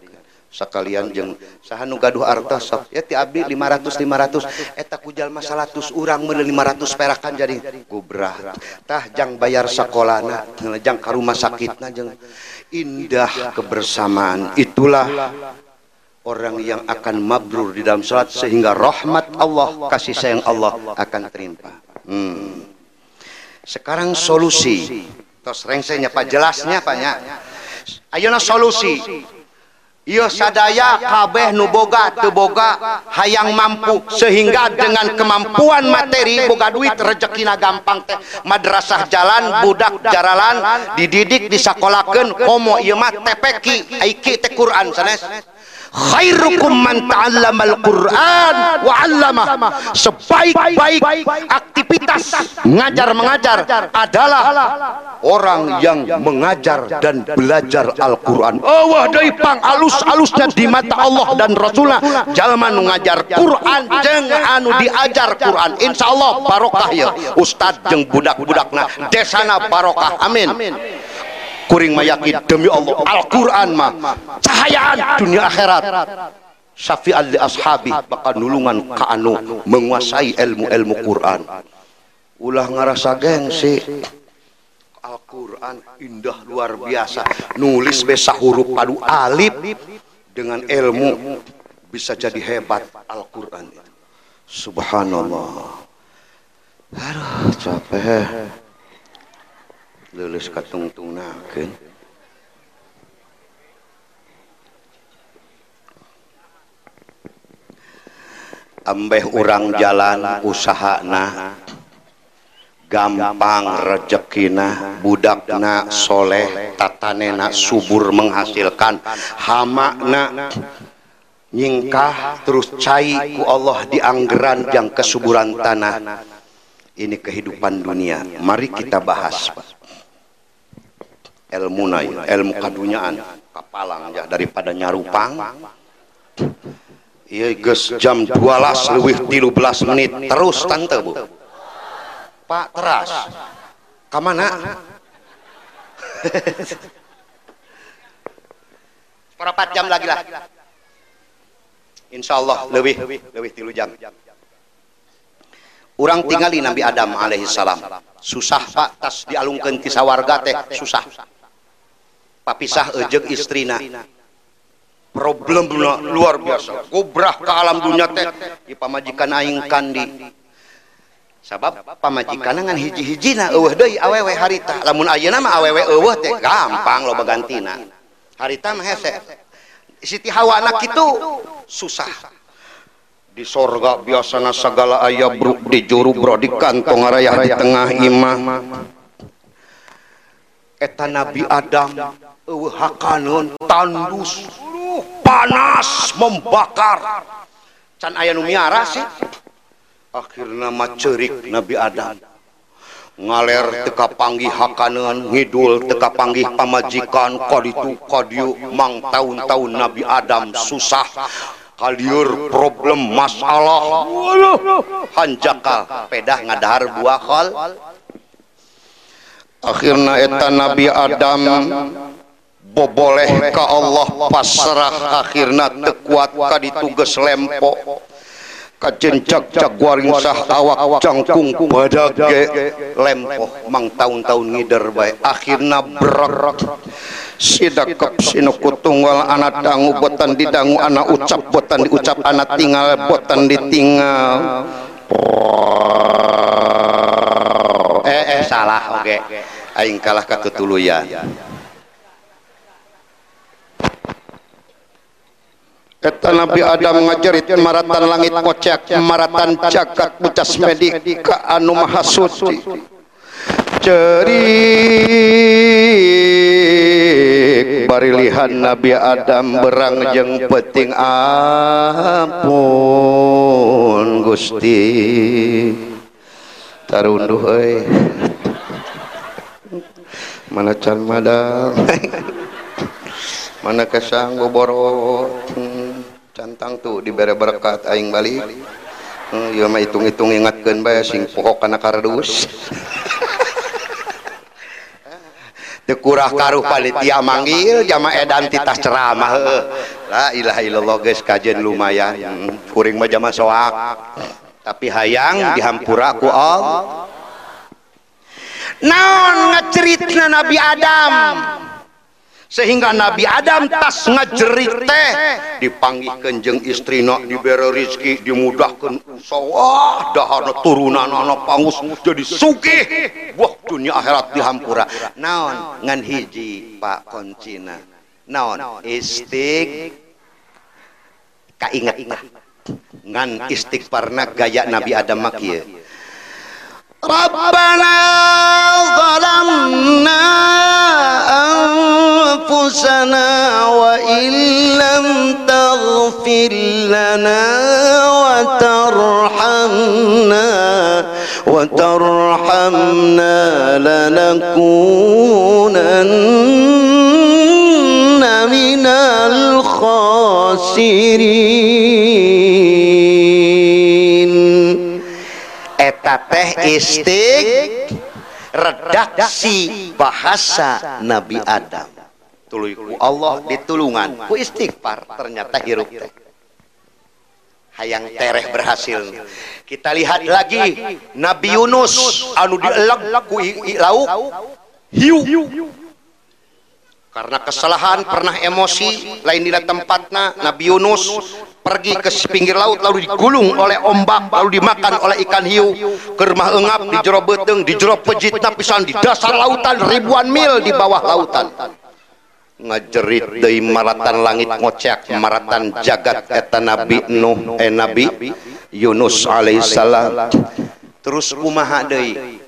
sekalian jeung saha nu gaduh harta sok ya ti abdi 500 500 eta ku jalma 100 urang meuli 500 perakan jadi. Gubrah tah. Jang bayar sakolana jang ka rumah sakitna jeung indah kebersamaan. Itulah orang yang akan mabrur di dalam salat sehingga rahmat Allah kasih sayang Allah akan terlimpah. Hmm. sekarang solusi. Tos rengsenya pak jelasnya pak ya. Ayo solusi. Iyo sadaya kabeh nuboga teboga hayang mampu sehingga dengan kemampuan materi boga duit rezekina gampang teh. Madrasah jalan budak jaralan dididik disakolakeun homo ieu mah tepeki. Aiki teh Quran sanes khairukum man ta'allamal Qur'an wa 'allama. sebaik-baik aktivitas mengajar mengajar adalah orang yang mengajar dan belajar Al-Qur'an. Oh wah deui pang alus-alusnya di mata Allah dan Rasulullah jalma nu ngajar Quran jeung anu diajar Quran. insyaallah barokah ya. ustad jeung budak-budakna. Desana barokah. Amin kuring mayakin demi Allah Al-Quran mah cahayaan dunia akhirat. Syafi li ashabi bakal nulungan ka anu menguasai ilmu-ilmu Quran. Ulah ngarasa gengsi. Al-Quran indah luar biasa. Nulis besa huruf padu alif. Dengan ilmu bisa jadi hebat Al-Quran subhanallah. Aduh capek lulus katungtungnakeun ambeh orang jalan usahana gampang rezekina budakna soleh tatanena subur menghasilkan hamakna nyingkah terus cai ku Allah di anggeran yang kesuburan tanah. Ini kehidupan dunia. Mari kita bahas Pak ilmu nai ilmu kadunyaan. Kapalang ya daripada nyarupang iya ges jam 12 lebih 13 menit. Terus tante bu. Pak teras ke mana? Perempat jam lagi lah. Insya Allah lebih lebih tilu jam. Orang tinggali Nabi Adam alaihissalam. Susah pak tas dialungkan kisah warga teh susah papisah ejeng istrina. problem luar biasa. gobrah ke alam dunia teh. di pamajikan aing kandi. sabab pamajikan ngan hiji-hijina eueuh deui awewe harita. lamun ayeuna mah awewe eueuh teh gampang loba gantina. harita mah hese. Siti Hawa anak itu susah. di sorga biasana segala ayah bro di juru bro di kantong raya di tengah imah. Eta Nabi Adam. Hakanun tandus panas membakar. Can aya nu miara sih? Akhirna macerik Nabi Adam. Ngaler teka panggih hakanan ngidul teka panggih pamajikan kaditu kadiu mang tahun-tahun Nabi Adam susah. Kaliur problem masalah. Hanjaka pedah ngadahar buah khol akhirna eta Nabi Adam poboleh ka Allah pasrah? Akhirna tekuat ka dituges ka kajencak jaguaring sah awak cangkung badage. Lempoh mang tahun-tahun ngider bae. Akhirna berak sidakep sinuku tunggal anak dangu botan didangu anak ucap botan diucap anak tinggal botan ditinggal. Eh eh salah oke. Okay. aing kalah katutuluyan Kata Nabi Adam ngajarit maratan langit kocak maratan jagat pucas medik ke anu maha suci. Cerik barilihan Nabi Adam berang jeng peting ampun Gusti. Tarunduh euy. Mana can madang mana kesang boboro hmm, cantang tuh dibere berkat aing balik. Hmm, ya mah hitung-hitung ingatkan bae sing pohok kana kardus. Teu kurah karuh panitia manggil jama edan titas ceramah la ilaha illallah geus kajian lumayan. Hmm, kuring mah jama soak. Tapi hayang dihampura ku Allah naon ngeceritna Nabi Adam? sehingga Nabi Adam tas ngajerit teh dipanggil kenjeng istrina diberi rizki dimudahkan sawah dahana turunan anak pangus jadi sugih. Wah dunia akhirat dihampura. Naon? Ngan hiji pak koncina. Naon? Istik kaingat ngan istighfarna gaya Nabi Adam makia Rabbana zalamna أنفسنا وإن لم تغفر لنا وترحمنا وترحمنا لنكونن من الخاسرين. Teh istik redaksi bahasa Nabi Adam. Tuluy Allah ditulungan. Ku istighfar ternyata hirup teh. Hayang tereh berhasil. Kita lihat lagi. Nabi Yunus anu dieleg ku lauk. Hiu karena kesalahan pernah emosi lain di tempatnya Nabi Yunus. Pergi ke pinggir laut lalu digulung oleh ombak lalu dimakan oleh ikan hiu. Ke rumah engap di jero beteng di jero pejit pisan di dasar lautan ribuan mil di bawah lautan. Ngajerit dari maratan langit ngocek maratan jagat eta nabi Nuh eh nabi Yunus alaihissalam. Terus kumaha deui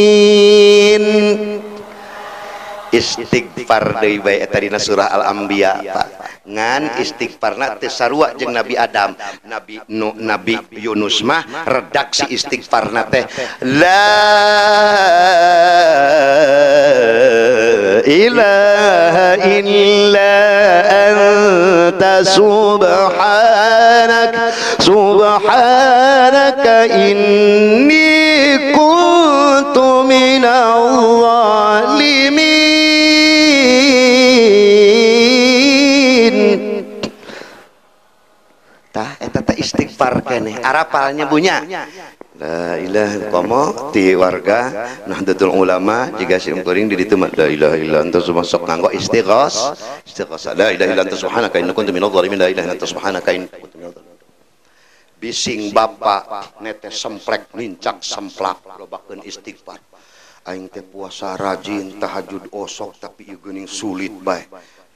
Istighfar deui bae eta surah al-anbiya Pak. Ngan istighfarna teu sarua jeung Nabi Adam. Nabi nu Nabi Yunus mah redaksi istighfarna teh. La ilaha illa anta subhanak subhanaka inni minal zalimin tah eta teh istighfar keneh arapalnya bunya La ilaha komo ti warga Nahdlatul Ulama jika sim kuring di ditu la ilaha illa anta subhanaka nganggo istighos. Istighos la ilaha illa anta subhanaka inna kuntu minadh dhalimin la ilaha illa anta subhanaka inna kuntu bising bapak nete semplek nincak semplak lobakeun istighfar aing teh puasa rajin tahajud osok tapi ieu geuning sulit bae.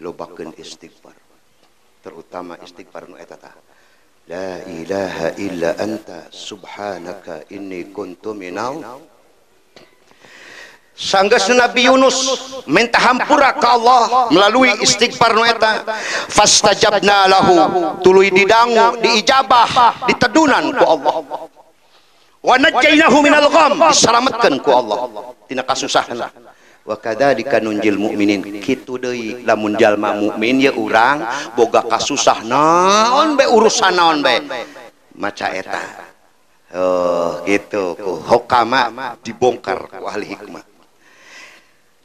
Lobakeun istighfar. Terutama istighfar nu eta tah. La ilaha illa anta subhanaka inni kuntu minal. Sanggeus Nabi Yunus minta hampura ke Allah melalui istighfar nu eta. Fastajabna lahu tuluy didangu diijabah ditedunan ku Allah wa najjaynahu minal gham disalametkeun ku Allah. Tina kasusahna. Wa kadzalika nunjil mukminin kitu deui lamun jalma mukmin ya urang. Boga kasusah naon be urusan naon be. Maca eta. Oh gitu ku. Hokama dibongkar ku ahli hikmah.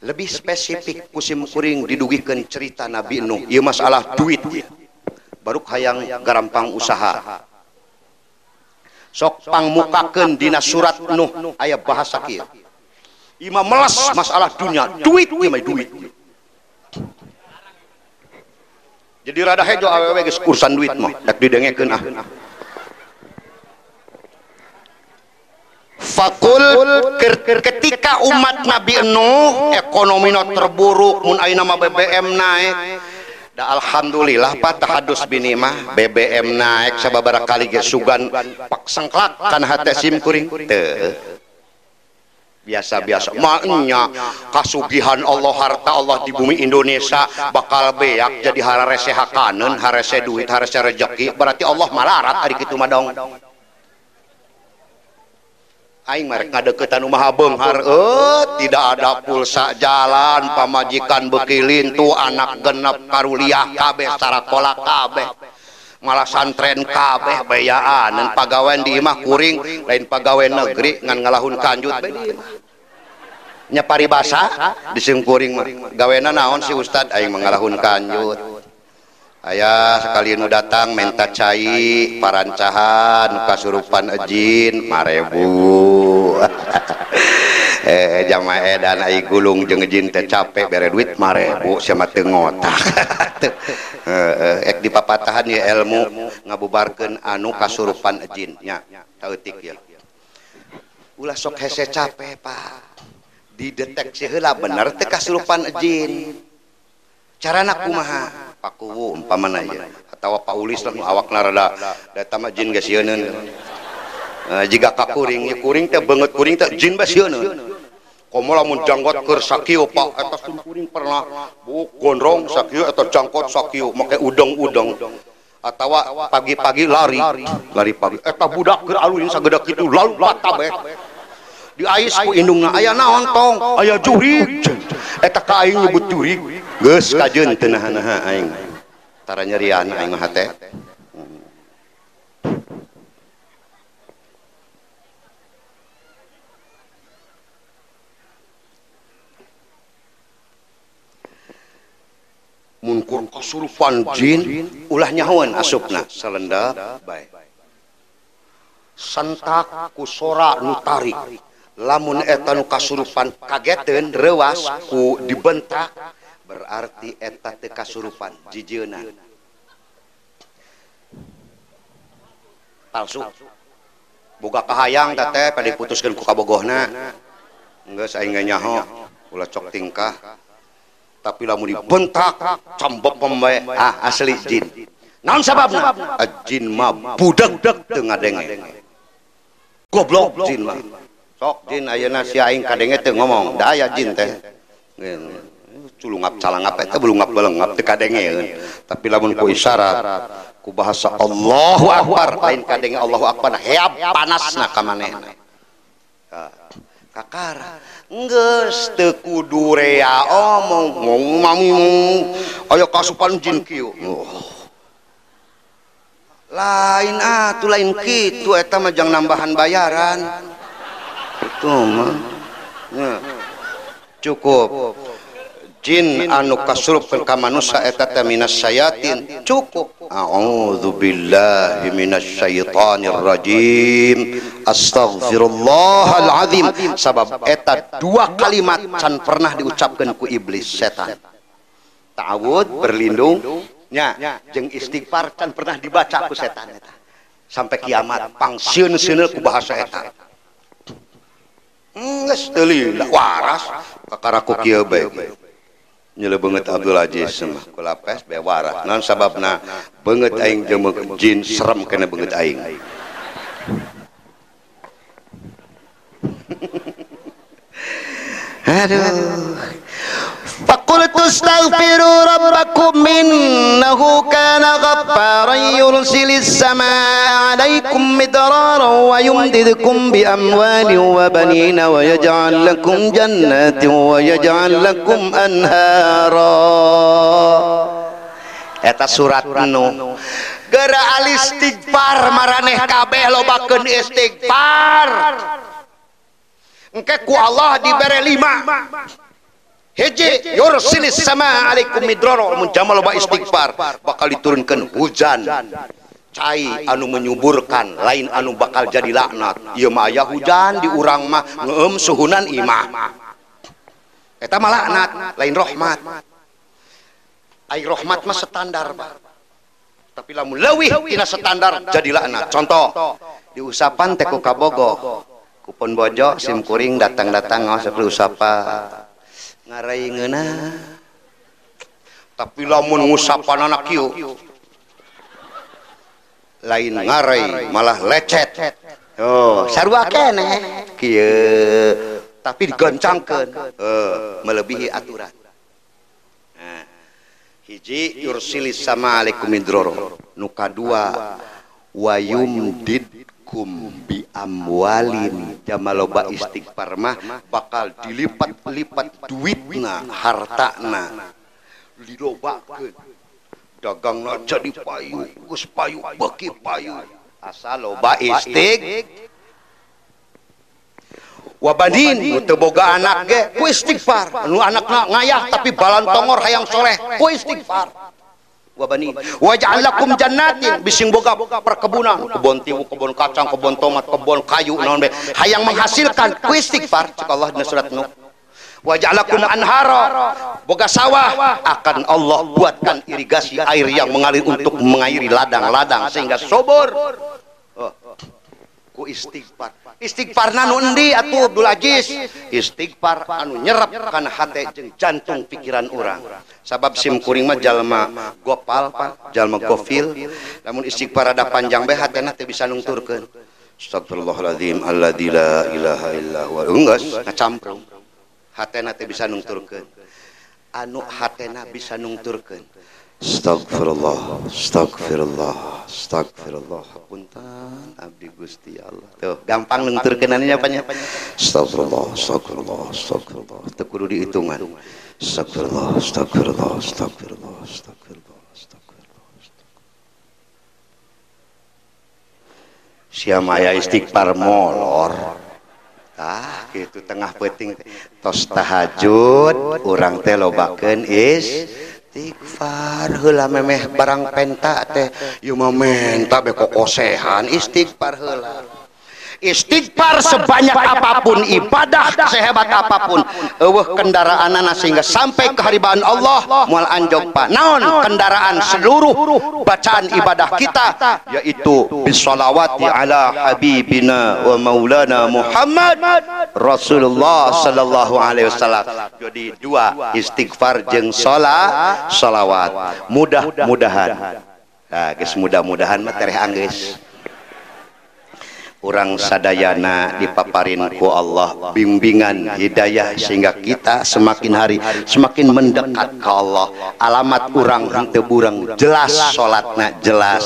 Lebih spesifik kusim kuring didugikeun cerita Nabi Nuh. Ieu masalah duit. Baru hayang garampang usaha sok pangmukakeun Dina surat Nuh aya bahasa kieu. Ima melas masalah dunia. Duit duit. Jadi rada hejo awewe geus kursan duit mah. Dak didengekeun ah. Fakul ketika umat Nabi Nuh ekonomi terburuk mun ayeuna mah BBM naik Da, Alhamdulillah bini mah BBM naik sababaraha kali ge Sugan pak sengklak kan teu. Biasa-biasa maknya kasugihan Allah harta Allah di bumi Indonesia bakal beak jadi hara resehakanan harese duit harese rejeki berarti Allah malarat ari kitu mah madong Aing merek ngadeukeutan rumah beunghar eh tidak ada pulsa jalan pamajikan bekilin tuh anak genep karuliah kabeh sarakola kabeh. malah santren kabeh bayaan dan pagawen di imah kuring lain pagawen negeri ngan ngalahun kanjut. nyapari paribasa dising kuring mah. Gawena naon si ustad? aing mengalahun kanjut. aya sekali Nu datang menta cai parancahan kasurupan Ejin marebu. Eh, eh jamaah eh, edan ai gulung jeung ejin teh capek bere duit marebu sama tengotak eh, eh ek dipapatahan ya ilmu ngabubarkeun anu kasurupan ejin. Nya tautik ya ulah sok hese capek pak. Dideteksi heula bener teh kasurupan Ejin. Carana kumaha? pakuwu umpamana ya atawa pak ulis lah rada da data mah jin geus sieunun uh, eh, jika ka kuring ya kuring teh beungeut kuring teh jin bae sieunun komo lamun janggot keur sakieu pak. Eta sun kuring pernah bu gondrong sakieu eta jangkot sakieu make udeng-udeng. Atawa pagi-pagi lari lari pagi. Eh, eta budak keur alun sageda kitu lalu batabeh diais ku indungna aya naon tong aya juhrig eta ka aing nyebut jurik geus kajeun teu naha-naha aing tara nyerian aing mah teh munkur kasurupan jin ulah nyahoan asupna salenda bae santak kusora nutari lamun eta nu kasurupan kageteun rewas ku dibentak berarti eta teu kasurupan jijeuna palsu. Boga kahayang teh pada diputuskeun ku kabogohna. Geus aing nyaho ulah cok tingkah. Tapi lamun dibentak cambok pembae ah asli jin. Naon sababna? Ah, jin mah budak teu ngadenge. Goblok jin mah. sok jin ayeuna si aing kadenge teu ngomong da aya jin teh. Culungap calangap eta belungap belengap teu kadengeun tapi lamun ku isyarat ku bahasa Allahu akbar lain kadenge Allahu akbar heap panasna ka manehna kakara geus teu kudu rea omong mami aya kasupan jin kieu. Oh. Lain ah tu lain kitu eta mah jang nambahan bayaran. Tuma. Ya. Cukup. Jin anu kasurupkeun ka manusia eta teh minas sayatin. Cukup. A'udzu billahi minasyaitonir rajim. Astaghfirullahal azim. Sabab eta dua kalimat can pernah diucapkan ku iblis setan. Ta'awud berlindung nya jeung istighfar can pernah dibaca ku setan eta. Sampai kiamat pangsiun-sieuneuh ku bahasa eta. Hmm, waras. Nyele banget Abdul Aziz semah kula pes bae waras. Non sababna? Banget aing jelema jin serem kena banget aing. Aduh. فقلت استغفروا ربكم إنه كان غفارا يرسل السماء عليكم مدرارا ويمددكم بأموال وبنين ويجعل لكم جنات ويجعل لكم أنهارا Eta surat nu Gera alistighfar maraneh kabeh lobakeun istighfar Engke ku Allah dibere lima Heje yursilis sama alaikum midroro menjamal ba istighfar. Bakal diturunkan hujan. Cai anu menyuburkan lain anu bakal jadi laknat. Ieu mah aya hujan di urang mah ngeum suhunan imah eta mah laknat lain rahmat. Ai rahmat mah standar ba tapi lamun leuwih tina standar jadi laknat. Contoh diusapan teh ku kabogoh. Kupon bojo sim kuring datang-datang ngaos usapan. ngana tapi lamun ngusapan anak yuk lain ngarai malah lecet. Oh. oh. Sarua kene kieu. Tapi digoncangkeun. Uh, melebihi aturan. Nah, hiji yursilis sama alaikum idroro nu kadua wayum did wayumdidkum bi amwalin. Jamaloba istighfar mah bakal dilipat-lipat duitna hartana. Dirobakeun dagangna jadi payu geus payu beki payu asal loba istig. Wabadin teu boga anak ge ku istighfar. Nu anakna ngayah tapi balan tongor hayang soleh ku istighfar wabani waj'al lakum jannatin. bising boga perkebunan. Kebun tiwu kebun kacang kebun tomat kebun kayu naon hayang menghasilkan ku istighfar cek Allah dina surat nuh. Waja'alakum anhara. boga sawah. Akan Allah buatkan irigasi air yang mengalir untuk mengairi ladang-ladang sehingga subur. ku istighfar. Istighfar nanu endi atuh Abdul Aziz. Istighfar anu nyerap kana hate jeung jantung pikiran urang. Sabab sim kuring mah jalma gopal pak. Jalma gofil. Lamun istighfar ada panjang bae hatena teu bisa nungturkeun. Astagfirullahaladzim alladzi la ilaha illa huwa. Enggeus ngacamprung. Hatena teu bisa nungturkeun. Anu hatena bisa nungturkeun. Astagfirullah, astagfirullah, astagfirullah. Punten abdi Gusti Allah. Tuh, gampang nungturkeun nya apanya? Astagfirullah, astagfirullah, astagfirullah. Teu kudu dihitungan. Astagfirullah, astagfirullah, astagfirullah, astagfirullah, astagfirullah. Siapa aya istighfar molor. Ah, gitu tengah peting tos tahajud, urang teh lobakeun is istighfar. Heula memeh barang penta teh. Yeuh mah menta beko kosehan istighfar heula. Istighfar sebanyak apa pun ibadah sehebat apa pun. eueuh kendaraan sehingga sampai ke haribaan Allah. Moal anjog pak naon? kendaraan seluruh bacaan ibadah kita yaitu bisolawati ala habibina wa maulana Muhammad Rasulullah sallallahu alaihi wasallam. jadi dua istighfar jeung salat salawat. mudah-mudahan nah guys mudah-mudahan mah tereh anggeus orang sadayana dipaparin ku Allah. Bimbingan hidayah sehingga kita semakin hari semakin mendekat ke Allah. Alamat orang henteu burang jelas salatna jelas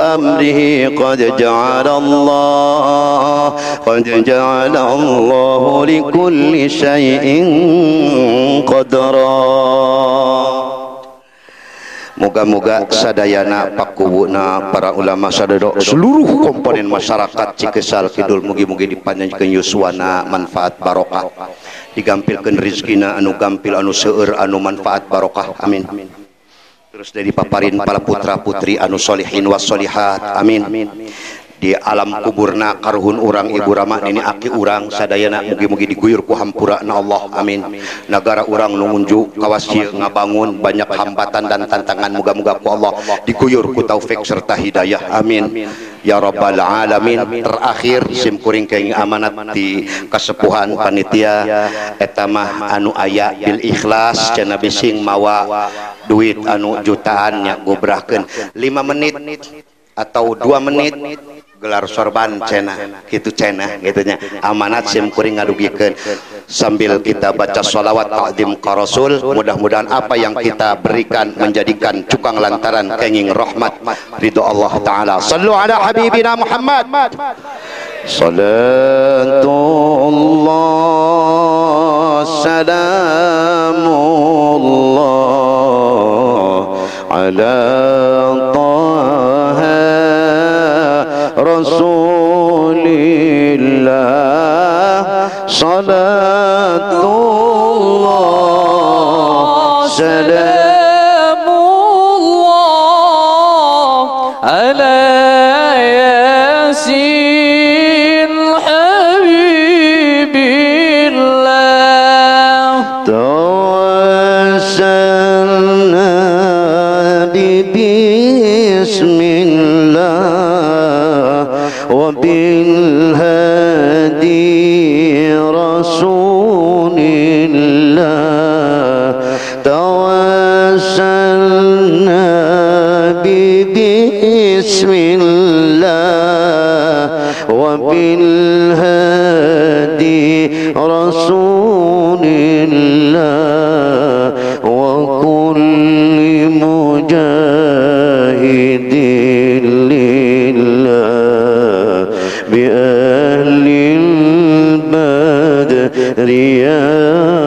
أمره قد جعل الله قد جعل الله لكل شيء قدرا Moga-moga sadayana pakuwuna para ulama sadado seluruh komponen masyarakat Cikesal Kidul mugi-mugi dipanjangkeun yuswana manfaat barokah digampilkeun rezekina anu gampil anu seueur anu manfaat barokah amin terus dari paparin para putra putri anu solihin was solihat. Amin di alam kuburna karuhun urang ibu rama ini aki urang sadayana mugi-mugi diguyur ku hampura na Allah amin. Negara urang nungunju kawas ngabangun banyak hambatan dan tantangan muga-muga ku Allah diguyur ku taufik serta hidayah amin. Ya rabbal alamin terakhir sim kuring kenging amanat di kasepuhan panitia etamah anu aya bil ikhlas cenah bising mawa duit anu jutaan nya gobrahkeun. 5 menit atau 2 menit gelar sorban cena. Gitu cena gitunya. Amanat sim kuring ngadugikeun. Sambil kita baca sholawat ta'zim ka rasul mudah-mudahan apa yang kita berikan menjadikan cukang lantaran kenging rahmat. Ridho Allah taala. Sallu ala habibina Muhammad. Salatullah salamullah ala رسول الله صلاة الله سلام بسم الله وبالهادي رسول الله وكل مجاهد لله بأهل البدر يا